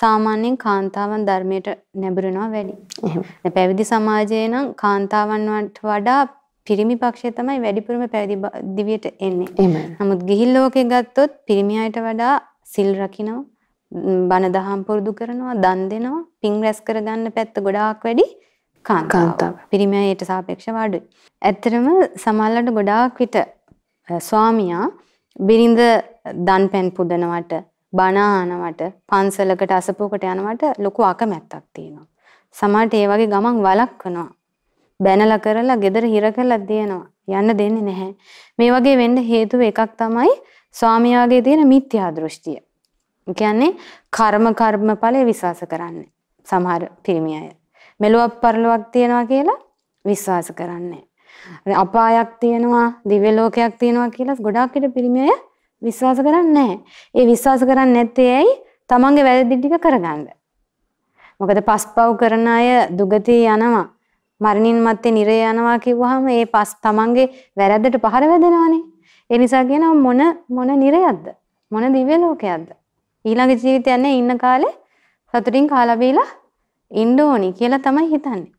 Speaker 2: සාමාන්‍යයෙන් කාන්තාවන් ධර්මයට නැඹුරනවා වැඩි. එහෙම. පැවිදි සමාජයේ නම් කාන්තාවන් වඩා පිරිමි පක්ෂය තමයි වැඩිපුරම පැවිදි දිවියට එන්නේ. නමුත් ගිහි ලෝකේ ගත්තොත් පිරිමි අයට වඩා සිල් රකින්නවා, බණ දහම් පුරුදු කරනවා, දන් දෙනවා, පින් රැස් කරගන්න පැත්ත ගොඩාක් වැඩි. කාන්තාව. පිරිමියට සාපේක්ෂව අඩුයි. ඇත්තටම සමහරවිට ගොඩාක් විට ස්වාමියා බිරිඳ දන් පෙන් පුදනවට බණ අහනවට පන්සලකට අසපුවකට යනවට ලොකු අකමැත්තක් තියෙනවා. සමහරට ඒ වගේ ගමන් වළක්වනවා. බැනලා කරලා gedara හිර කරලා දෙනවා. යන්න දෙන්නේ නැහැ. මේ වගේ වෙන්න හේතුව එකක් තමයි ස්වාමියාගේ තියෙන මිත්‍යා දෘෂ්ටිය. කියන්නේ කර්ම කර්මඵලයේ විශ්වාස කරන්නේ. සමහර පිරිමි අය. මෙලොවක් පරලොවක් තියනවා කියලා විශ්වාස කරන්නේ. අපායක් තියෙනවා, දිව්‍ය ලෝකයක් තියෙනවා කියලා ගොඩාක් ඉත පිරිමි අය විශ්වාස කරන්නේ නැහැ. ඒ විශ්වාස කරන්නේ නැත්තේ ඇයි? තමන්ගේ වැරදි ටික කරගන්න. මොකද පස්පව් කරන අය දුගතිය යනවා. මරණින් මත්තේ නිරය යනවා කිව්වහම ඒ පස් තමන්ගේ වැරද්දට පහර වැදෙනවනේ. ඒ නිසා කියනවා මොන මොන නිරයක්ද? මොන දිව්‍ය ලෝකයක්ද? ඊළඟ ජීවිතය යන්නේ ඉන්න කාලේ සතුටින් කාලා බීලා ඉන්න ඕනි කියලා තමයි හිතන්නේ.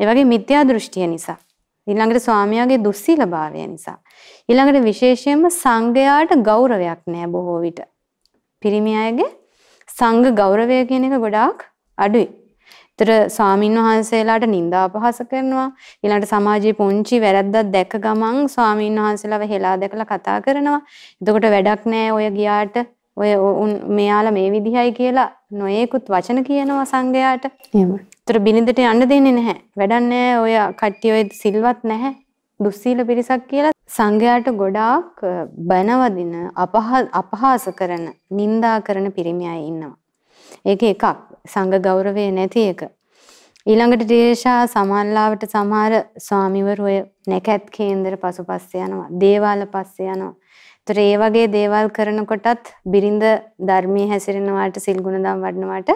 Speaker 2: ඒ වගේ මිත්‍යා දෘෂ්ටිය නිසා. ඊළඟට ස්වාමියාගේ දුස්සීලභාවය නිසා. ඊළඟට විශේෂයෙන්ම සංඝයාට ගෞරවයක් නැහැ බොහෝ විට. පිරිමි අයගේ සංඝ ගෞරවය කියන එක ගොඩාක් අඩුයි. ඒතර ස්වාමින් වහන්සේලාට නිନ୍ଦා අපහාස කරනවා. ඊළඟට සමාජයේ පුංචි වැරද්දක් දැක ගමන් ස්වාමින් වහන්සේලාව හෙලා දැකලා කතා කරනවා. එතකොට වැඩක් නැහැ ඔය ගියාට ඔය මෙයාලා මේ විදිහයි කියලා නොයේකුත් වචන කියනවා සංඝයාට.
Speaker 1: එහෙම.
Speaker 2: ඒතර බිනින්දට යන්න දෙන්නේ නැහැ. වැඩක් නැහැ ඔය කට්ටිය ඔය සිල්වත් නැහැ. දුස්සීල පිරිසක් කියලා සංඝයාට ගොඩාක් බනවදින අපහාස කරන නිନ୍ଦා කරන පිරිමි අය ඉන්නවා. ඒක එකක්. සංඝ ගෞරවය නැති එක. ඊළඟට දේශා සමහරලාවට සමහර ස්වාමිවරු ඔය නැකත් කේන්දර පසුපස්ස යනවා. දේවාල පස්සේ යනවා. ඒතර ඒ වගේ දේවල් කරනකොටත් බිරිඳ ධර්මයේ හැසිරෙනවාට සිල් ගුණදම් වඩනවාට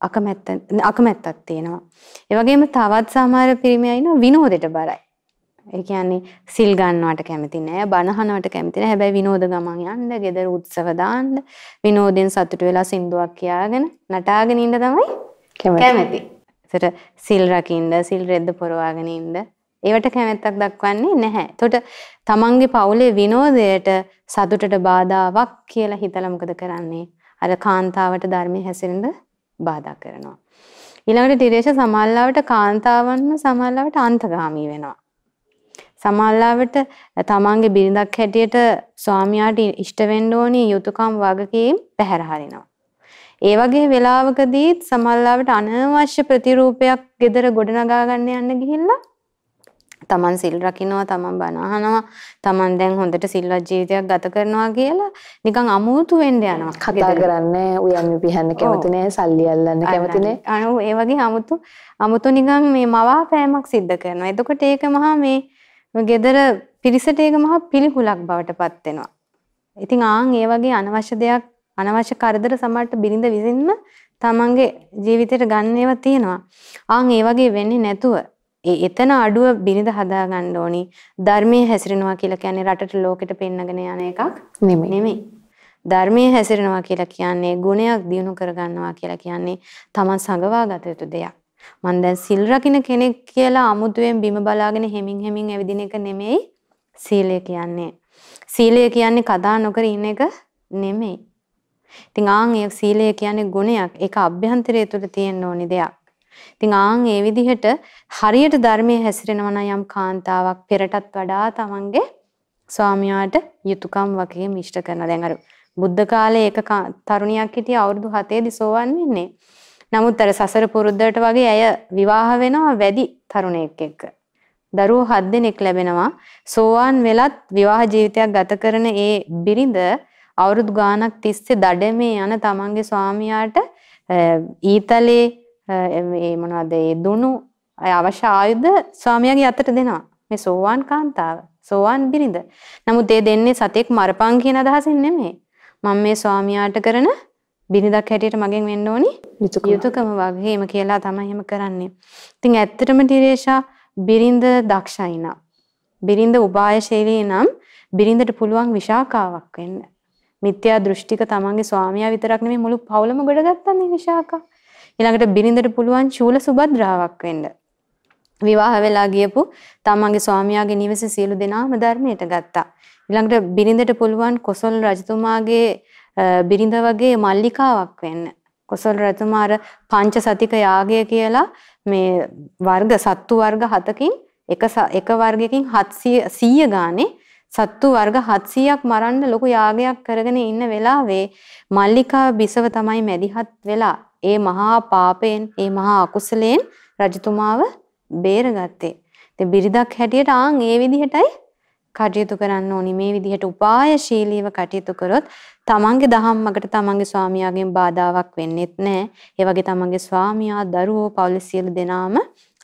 Speaker 2: අකමැත්ත අකමැත්තක් තියෙනවා. ඒ වගේම තවත් සමහර පිරිමි අය ඉන්නවා විනෝදෙට බරයි. ඒ කියන්නේ සිල් ගන්නවට කැමති නෑ, බනහනවට කැමති නෑ. හැබැයි විනෝද ගමන් යන්න, ගෙදර උත්සව දාන්න, විනෝදෙන් සතුටු වෙලා සින්දුවක් කියාගෙන නටාගෙන ඉන්න තමයි කැමති. ඒතර සිල් රකින්න, සිල් රෙද්ද පොරවාගෙන ඉන්න ඒවට කැමැත්තක් දක්වන්නේ නැහැ. එතකොට තමන්ගේ පවුලේ විනෝදයට සතුටට බාධාවක් කියලා හිතලා මොකද කරන්නේ? අර කාන්තාවට ධර්මයේ හැසිරෙන්න බාධා කරනවා. ඊළඟට ටිරේෂ සමහරවිට කාන්තාවන්ම සමහරවිට අන්තගාමී වෙනවා. සමහරවිට තමන්ගේ බිරිඳක් හැටියට ස්වාමියාට ඉෂ්ට වෙන්න ඕනි යුතුයකම් වගකීම් පැහැර හරිනවා. ඒ වගේ වෙලාවකදීත් සමහරවිට අනවශ්‍ය ප්‍රතිරූපයක් gedara ගොඩනගා ගන්න යන්න ගිහිල්ලා තමන් සිල් රකින්නවා තමන් බණ අහනවා තමන් දැන් හොඳට සිල්වත් ජීවිතයක් ගත කරනවා කියලා නිකන් අමුතු වෙන්න යනවා
Speaker 1: කතා කරන්නේ උයන් පිහන්න කැමති නෑ සල්ලි අල්ලන්න කැමති නෑ.
Speaker 2: අනු ඒ වගේ අමුතු අමුතු නිකන් මේ මවා පෑමක් සිද්ධ කරනවා. එතකොට ඒක මහා මේ ගෙදර පිරිසට ඒක මහා පිළිකුලක් බවට පත් වෙනවා. ඉතින් ආන් ඒ වගේ අනවශ්‍ය දෙයක් අනවශ්‍ය කරදර සමහරට බිරිඳ විසින්ම තමන්ගේ ජීවිතයට ගන්න ඒවා තියෙනවා. ආන් ඒ වගේ වෙන්නේ නැතුව ඒ එතන අඩුව බිරිඳ හදා ගන්න ඕනි. ධර්මයේ හැසිරෙනවා කියලා කියන්නේ රටට ලෝකෙට පෙන්නගෙන යන එකක්
Speaker 1: නෙමෙයි.
Speaker 2: නෙමෙයි. ධර්මයේ හැසිරෙනවා කියලා කියන්නේ ගුණයක් දිනු කරගන්නවා කියලා කියන්නේ තමන් සංගවා ගත යුතු දෙයක්. මම දැන් සිල් රකින්න කෙනෙක් කියලා අමුතුවෙන් බිම බලාගෙන හෙමින් හෙමින් ඇවිදින එක නෙමෙයි සීලය කියන්නේ. සීලය කියන්නේ කතා නොකර ඉන්න එක නෙමෙයි. ඉතින් ආන් ඒ සීලය කියන්නේ ගුණයක්. ඒක අභ්‍යන්තරය තුළ තියෙන්න ඕනි දෙයක්. ඉතින් ආන් ඒ විදිහට හරියට ධර්මයේ හැසිරෙනවා නම් යම් කාන්තාවක් පෙරටත් වඩා තමන්ගේ ස්වාමියාට යුතුයකම් වගේ මිෂ්ට කරනවා. දැන් අර බුද්ධ කාලේ එක තරුණියක් හිටිය අවුරුදු 7 දී සෝවන් වෙන්නේ. නමුත් අර සසර පුරුද්දට වගේ ඇය විවාහ වෙනවා වැඩි තරුණයෙක් එක්ක. දරුවෝ හත් දෙනෙක් ලැබෙනවා. සෝවාන් වෙලත් විවාහ ජීවිතයක් ගත කරන ඒ බිරිඳ අවුරුදු ගාණක් තිස්සේ දඩමේ යන තමන්ගේ ස්වාමියාට ඊතලේ මේ මොනවද ඒ දුනු අවශ්‍ය ආයුධ ස්වාමියාගේ අතට දෙනවා. මේ සෝවාන් කාන්තාව. සෝවාන් බිරිඳ. නමුත් ඒ දෙන්නේ සතෙක් මරපන් කියන අදහසින් නෙමෙයි. මම මේ ස්වාමියාට කරන බිරිඳක් හැටියට මගෙන් වෙන්න ඕනි යුතුයකම වගේම කියලා තමයි එහෙම කරන්නේ. ඉතින් ඇත්තටම ටිරේෂා බිරිඳ දක්ෂයි නම් බිරිඳ උපායශීලී නම් බිරිඳට පුළුවන් විශාකාවක් වෙන්න. මිත්‍යා දෘෂ්ටික තමන්ගේ ස්වාමියා විතරක් නෙමෙයි මුළු පවුලම ගොඩගත්තන්නේ විශාකා. ඊළඟට බිරිඳට පුළුවන් චූල සුභද්‍රාවක් වෙන්න. විවාහ වෙලා ගියපු තමන්ගේ ස්වාමියාගේ නිවසේ සියලු දෙනාම ධර්මයට ගත්තා. ඊළඟට බිරිඳට පුළුවන් කොසල් රජතුමාගේ බිරිඳ වගේ මල්ලිකාවක් වෙන්න. කොසල් රජතුමා අර පංච සතික යාගය කියලා මේ වර්ග සත්තු වර්ග 7කින් එක එක වර්ගයකින් 700 100 ගානේ සත්තු වර්ග 700ක් මරන්න ලොකු යාගයක් කරගෙන ඉන්න වෙලාවේ මල්ලිකා බිසව තමයි මැදිහත් වෙලා ඒ මහා පාපයෙන් ඒ මහා අකුසලයෙන් රජතුමාව බේරගත්තේ. ඉතින් බිරිඳක් හැටියට ආන් ඒ විදිහටයි කටයුතු කරන්න ඕනි. මේ විදිහට උපායශීලීව කටයුතු කරොත් තමන්ගේ දහම්මකට තමන්ගේ ස්වාමියාගෙන් බාධාවක් වෙන්නෙත් නැහැ. ඒ වගේ තමන්ගේ ස්වාමියා, දරුවෝ, පවුලේ සියලු දෙනාම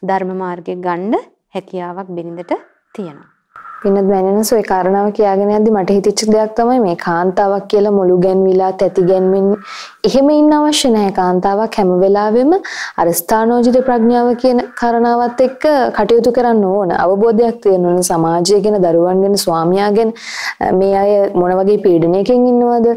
Speaker 2: ධර්ම මාර්ගයේ ගන්න හැකියාවක් බිරිඳට තියෙනවා.
Speaker 1: පින්නත් මෑණියන්ස් ওই කාරණාව කියාගෙන යද්දි මට හිතෙච්ච දෙයක් තමයි මේ කාන්තාවක් කියලා මුළු ගැන්විලා තැති ගැන්වෙන්න. එහෙම ඉන්න අවශ්‍ය නැහැ කාන්තාවක් හැම වෙලාවෙම අර ස්ථානෝචිත ප්‍රඥාව කියන කාරණාවත් එක්ක කටයුතු කරන්න ඕන. අවබෝධයක් තියෙන්න ඕන සමාජය ගැන දරුවන් ගැන ස්වාමියා ගැන. මේ අය මොන වගේ පීඩනයකින් ඉන්නවද?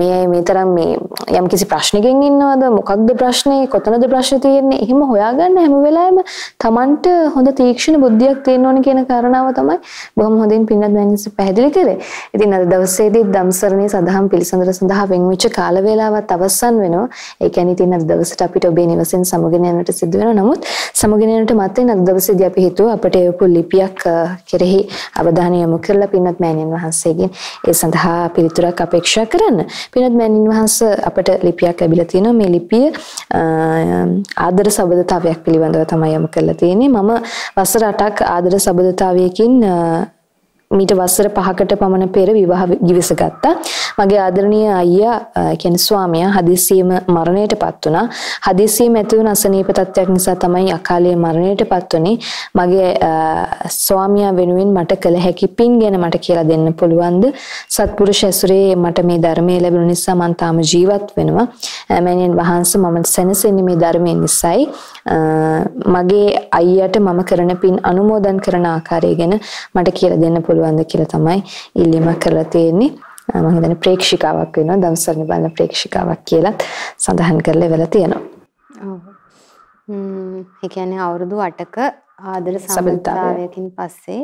Speaker 1: මේ අය මේ තරම් මේ යම්කිසි ප්‍රශ්නකින් ඉන්නවද? මොකක්ද ප්‍රශ්නේ? කොතනද ප්‍රශ්නේ තියෙන්නේ? එහෙම හොයාගන්න හැම වෙලාවෙම Tamanට හොඳ තීක්ෂණ බුද්ධියක් තියෙන්න ඕන කියන කාරණාව තමයි බොහොම හොඳින් පින්නත් මෑණියන්ස් පැහැදිලි කරේ. ඉතින් අද දවසේදී ධම්සරණේ සදහම් පිළිසඳර සඳහා වෙන්වෙච්ච කාල වේලාවත් අවසන් වෙනවා. ඒ කියන්නේ ඉතින් අද දවසට අපිට ඔබේ නිවසෙන් සමුගෙන යන්නට සිදු වෙනවා. නමුත් සමුගෙන යන්නට මත්තෙන් අද දවසේදී අපි හිතුවා අපට එවපු ලිපියක් කෙරෙහි අවධානය යොමු කරලා පින්නත් මෑණියන් වහන්සේගෙන් ඒ සඳහා පිළිතුරක් අපේක්ෂා කරන්න. පින්නත් මෑණියන් වහන්සේ අපට ලිපියක් ලැබිලා තියෙනවා. මේ ලිපිය ආදර සබඳතාවයක් පිළිබඳව තමයි යොමු කරලා තියෙන්නේ. මම වසර 8ක් ආදර සබඳතාවයකින් මීට වසර 5කට පමණ පෙර විවාහ ගිවිස ගත්තා. මගේ ආදරණීය අයියා කියන්නේ ස්වාමියා හදිස්සියෙම මරණයටපත් වුණා. හදිස්සියෙම ඇති වුණ අසනීප තත්ත්වයක් නිසා තමයි අකාලයේ මරණයටපත් වුනේ. මගේ ස්වාමියා වෙනුවෙන් මට කළ හැකි පින් ගැන මට කියලා දෙන්න පුළුවන්ද? සත්පුරුෂ ඇසුරේ මට මේ ධර්මයේ ලැබුණ නිසා මම තාම ජීවත් වෙනවා. මෑණියන් වහන්සේ මම සැනසෙන්නේ මේ ධර්මයෙන් නිසායි. මගේ අයියට මම කරන පින් අනුමෝදන් කරන ආකාරය ගැන මට කියලා දෙන්න පුළුවන්ද කියලා තමයි ඉල්ලීමක් කරලා තියෙන්නේ. මම හිතන්නේ ප්‍රේක්ෂිකාවක් වෙනවා දම්සර්ණ බලන ප්‍රේක්ෂිකාවක් කියලත් සඳහන් කරලා ඉවලා තියෙනවා.
Speaker 2: ඔව්. ම්ම් ඒ කියන්නේ අවුරුදු 8ක ආදර සම්බන්ධතාවයකින් පස්සේ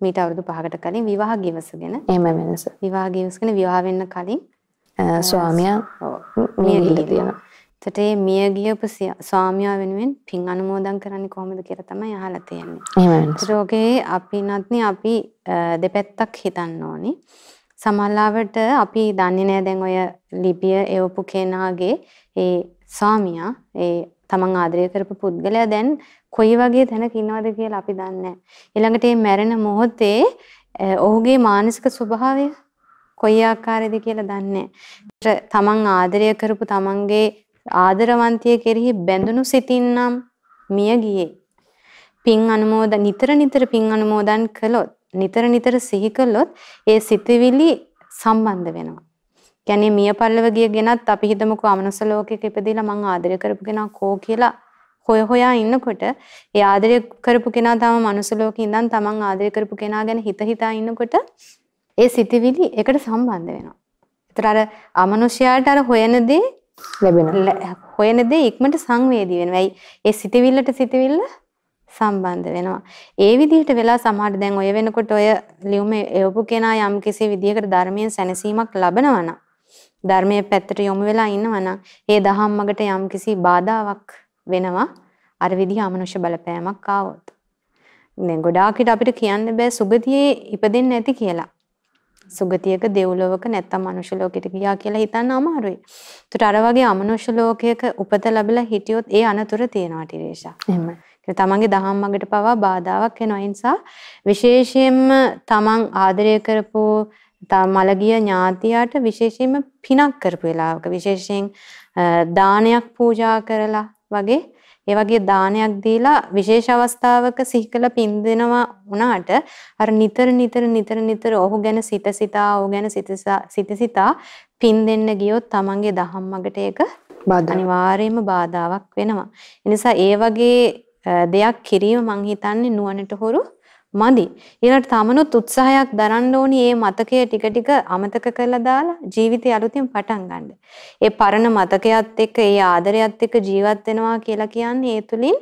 Speaker 2: මීට අවුරුදු 5කට කලින් විවාහ ගිවිසගෙන
Speaker 1: එහෙම වෙනස.
Speaker 2: විවාහ ගිවිසගෙන විවාහ වෙන්න කලින්
Speaker 1: ස්වාමියා මිය ගිහිල්ලා තියෙනවා.
Speaker 2: එතකොට මේ මිය ගියපු ස්වාමියා වෙනුවෙන් පින් අනුමෝදන් කරන්නේ කොහොමද කියලා තමයි අහලා තියෙන්නේ.
Speaker 1: එහෙමයි.
Speaker 2: ඒකට ඔගේ අපි නැත්නම් අපි දෙපැත්තක් හිතන්න ඕනි. සමහරවිට අපි දන්නේ නැහැ දැන් ඔය ලිපිය එවපු කෙනාගේ ඒ ස්වාමියා ඒ තමන් ආදරය කරපු පුද්ගලයා දැන් කොයි වගේ තැනක ඉන්නවද කියලා අපි දන්නේ නැහැ. ඊළඟට මේ මැරෙන මොහොතේ ඔහුගේ මානසික ස්වභාවය කොයි ආකාරයේද කියලා දන්නේ නැහැ. තමන් ආදරය කරපු තමන්ගේ ආදරවන්තිය කෙරෙහි බැඳුණු සිතින්නම් මිය ගියේ. පින් අනුමෝදන් නිතර නිතර පින් අනුමෝදන් කළොත් නිතර නිතර සිහි කළොත් ඒ සිතවිලි සම්බන්ධ වෙනවා. කියන්නේ මිය පල්ලව ගිය ගෙනත් අපි හිතමුකෝ අමනස ලෝකයක ඉපදිලා මං ආදරය කරපු කෙනා කෝ කියලා හොය හොයා ඉන්නකොට ඒ ආදරය කරපු කෙනා තම මනුස්ස ලෝකේ ඉඳන් තමන් ආදරය කරපු කෙනා ගැන හිත හිතා ඉන්නකොට ඒ සිතවිලි එකට සම්බන්ධ වෙනවා. ඒතර අර අමනුෂ්‍යයාට අර හොයන දේ
Speaker 1: ලැබෙනවා.
Speaker 2: හොයන දේ ඉක්මනට සංවේදී වෙනවා. ඒ සිතවිල්ලට සිතවිල්ල සම්බන්ධ වෙනවා. ඒ විදිහට වෙලා සමහර දැන් ඔය වෙනකොට ඔය ලියුම එවපු කෙනා යම් කිසි විදිහකට ධර්මයෙන් සැනසීමක් ලබනවා නම් ධර්මයේ පැත්තට යොමු වෙලා ඉන්නවා නම් ඒ දහම්මකට යම් කිසි බාධාවක් වෙනවා. අර විදිහ අමනුෂ්‍ය බලපෑමක් ආවොත්. දැන් ගොඩාක් අපිට කියන්න බෑ සුගතියේ ඉපදෙන්නේ නැති කියලා. සුගතියක දෙව්ලොවක නැත්තම් මනුෂ්‍ය ලෝකෙට ගියා කියලා හිතන්න අමාරුයි. ඒතට අර වගේ අමනුෂ්‍ය ලෝකයක උපත ලැබලා හිටියොත් ඒ අනතුර තියෙනවා ටිරේෂා.
Speaker 1: එහෙමයි.
Speaker 2: තමන්ගේ දහම් මඟට පවා බාධාවක් වෙනවා. ඒ නිසා විශේෂයෙන්ම තමන් ආදරය කරපු මළගිය ඥාතියාට විශේෂයෙන්ම පිනක් කරපු වෙලාවක විශේෂයෙන් දානයක් පූජා කරලා වගේ ඒ වගේ දානයක් දීලා විශේෂ අවස්ථාවක සිහි කළ පින් දෙනවා වුණාට අර නිතර නිතර නිතර නිතර ඔහු ගැන සිත සිතා ඔහු ගැන සිත සිතා පින් දෙන්න ගියොත් තමන්ගේ දහම් මගට ඒක අනිවාර්යයෙන්ම බාධාවක් වෙනවා. ඒ නිසා ඒ වගේ දෙයක් කිරීම මං හිතන්නේ නුවණට හොරු මදි. ඊළඟට තමනුත් උත්සාහයක් දරන්න ඕනි මේ මතකය ටික ටික අමතක කරලා දාලා ජීවිතය අලුතින් පටන් ගන්න. ඒ පරණ මතකයත් එක්ක ඒ ආදරයත් එක්ක ජීවත් වෙනවා කියලා කියන්නේ ඒ තුලින්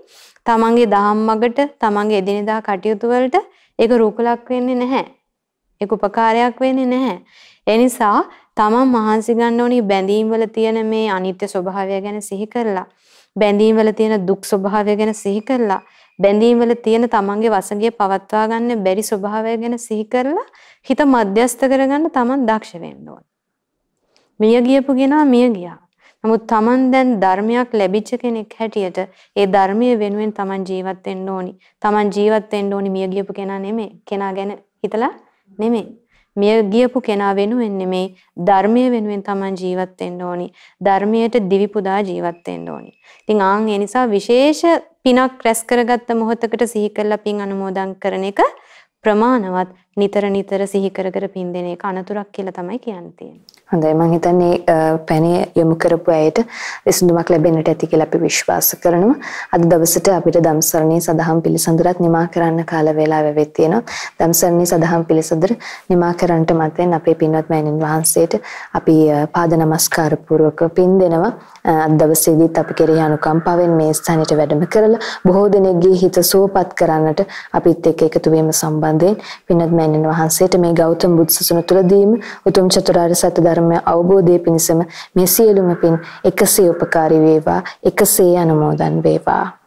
Speaker 2: තමන්ගේ දහම් මගට තමන්ගේ එදිනෙදා කටයුතු වලට ඒක රුකුලක් වෙන්නේ නැහැ. ඒක උපකාරයක් වෙන්නේ නැහැ. ඒ නිසා තමන් මහන්සි ගන්න ඕනි බැඳීම් වල තියෙන මේ අනිත්‍ය ස්වභාවය ගැන සිහි කරලා බැඳීම් වල තියෙන දුක් ස්වභාවය ගැන සිහි කරලා බැඳීම් වල තියෙන තමන්ගේ වසඟය පවත්වා ගන්න බැරි ස්වභාවය ගැන සිහි කරලා හිත මධ්‍යස්ත කරගන්න තමන් දක්ෂ වෙන්න ඕන. මිය ගියපු කෙනා මිය ගියා. නමුත් Taman දැන් ධර්මයක් ලැබිච්ච කෙනෙක් හැටියට ඒ ධර්මයේ වෙනුවෙන් Taman ජීවත් වෙන්න ඕනි. Taman ජීවත් වෙන්න ඕනි මිය ගියපු කෙනා නෙමෙයි. කෙනා ගැන හිතලා නෙමෙයි. මිය ගියපු කෙනා වෙනුවෙන් නෙමෙයි ධර්මයේ වෙනුවෙන් Taman ජීවත් වෙන්න ඕනි. ධර්මයට දිවි පුදා ජීවත් වෙන්න ඕනි. ඉතින් ආන් ඒ නිසා විශේෂ පිනක් රැස් කරගත්ත මොහොතකට සිහි කරලා පින් අනුමෝදන් කරන එක ප්‍රමාණවත් නිතර නිතර සිහි කර කර පින් දෙන එක අනතුරක් කියලා තමයි කියන්න තියෙන්නේ.
Speaker 1: හොඳයි මම හිතන්නේ පැණි යොමු කරපු අයට විසඳුමක් ලැබෙන්නට ඇති කියලා අපි විශ්වාස කරනවා. අද දවසට අපිට ධම්සරණී සදහම් පිළිසඳරත් නිමා කරන්න කාල වේලාව වෙවෙත් තියෙනවා. ධම්සරණී සදහම් පිළිසඳර නිමා කරන්නට මතෙන් අපේ පින්වත් මෑණින් වහන්සේට අපි පාද නමස්කාර පූර්වක පින් දෙනවා. අද දවසේදීත් අපි කෙරෙහි අනුකම්පාවෙන් මේ ස්ථානෙට වැඩම කරලා බොහෝ දෙනෙක්ගේ හිත සුවපත් කරන්නට අපිත් එක්ක එකතු වීම සම්බන්ධයෙන් පින්වත් මෑණින් වහන්සේට මේ ගෞතම බුදු සසුන තුළදීම උතුම් චතුරාර්ය සත්‍ය ධර්මය අවබෝධය පිණිසම මේ සියලුම පින් එකසේ උපකාරී වේවා එකසේ අනුමෝදන් වේවා.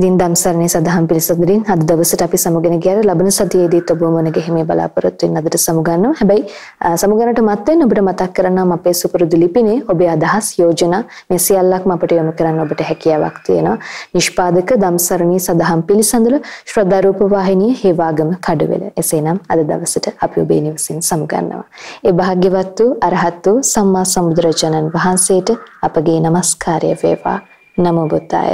Speaker 1: ඉතින් ධම්සරණේ සදහම් පිළිසඳරින් අද දවසට අපි සමුගෙන ගියර ලබන සතියේදීත් ඔබ මොන ගෙහිමේ බලාපොරොත්තු වෙන අදට සමුගන්නවා. හැබැයි සමුගන්නට මත්තෙන් ඔබට මතක් කරන්නම් අපේ සුපුරුදු ලිපිනේ ඔබේ අදහස් යෝජනා මේ සියල්ලක්ම අපට යොමු කරන්න ඔබට හැකියාවක් තියෙනවා. නිෂ්පාදක ධම්සරණී සදහම් පිළිසඳර ශ්‍රද්ධා රූප වාහිනිය හේවාගම කඩවෙල. එසේනම් අද දවසට අපි ඔබේ නිවසින් සමුගන්නවා. ඒ භාග්‍යවත් වූ අරහත් වූ සම්මා සම්බුදුරජාණන් වහන්සේට අපගේ নমස්කාරය වේවා. නමෝ බුද්දාය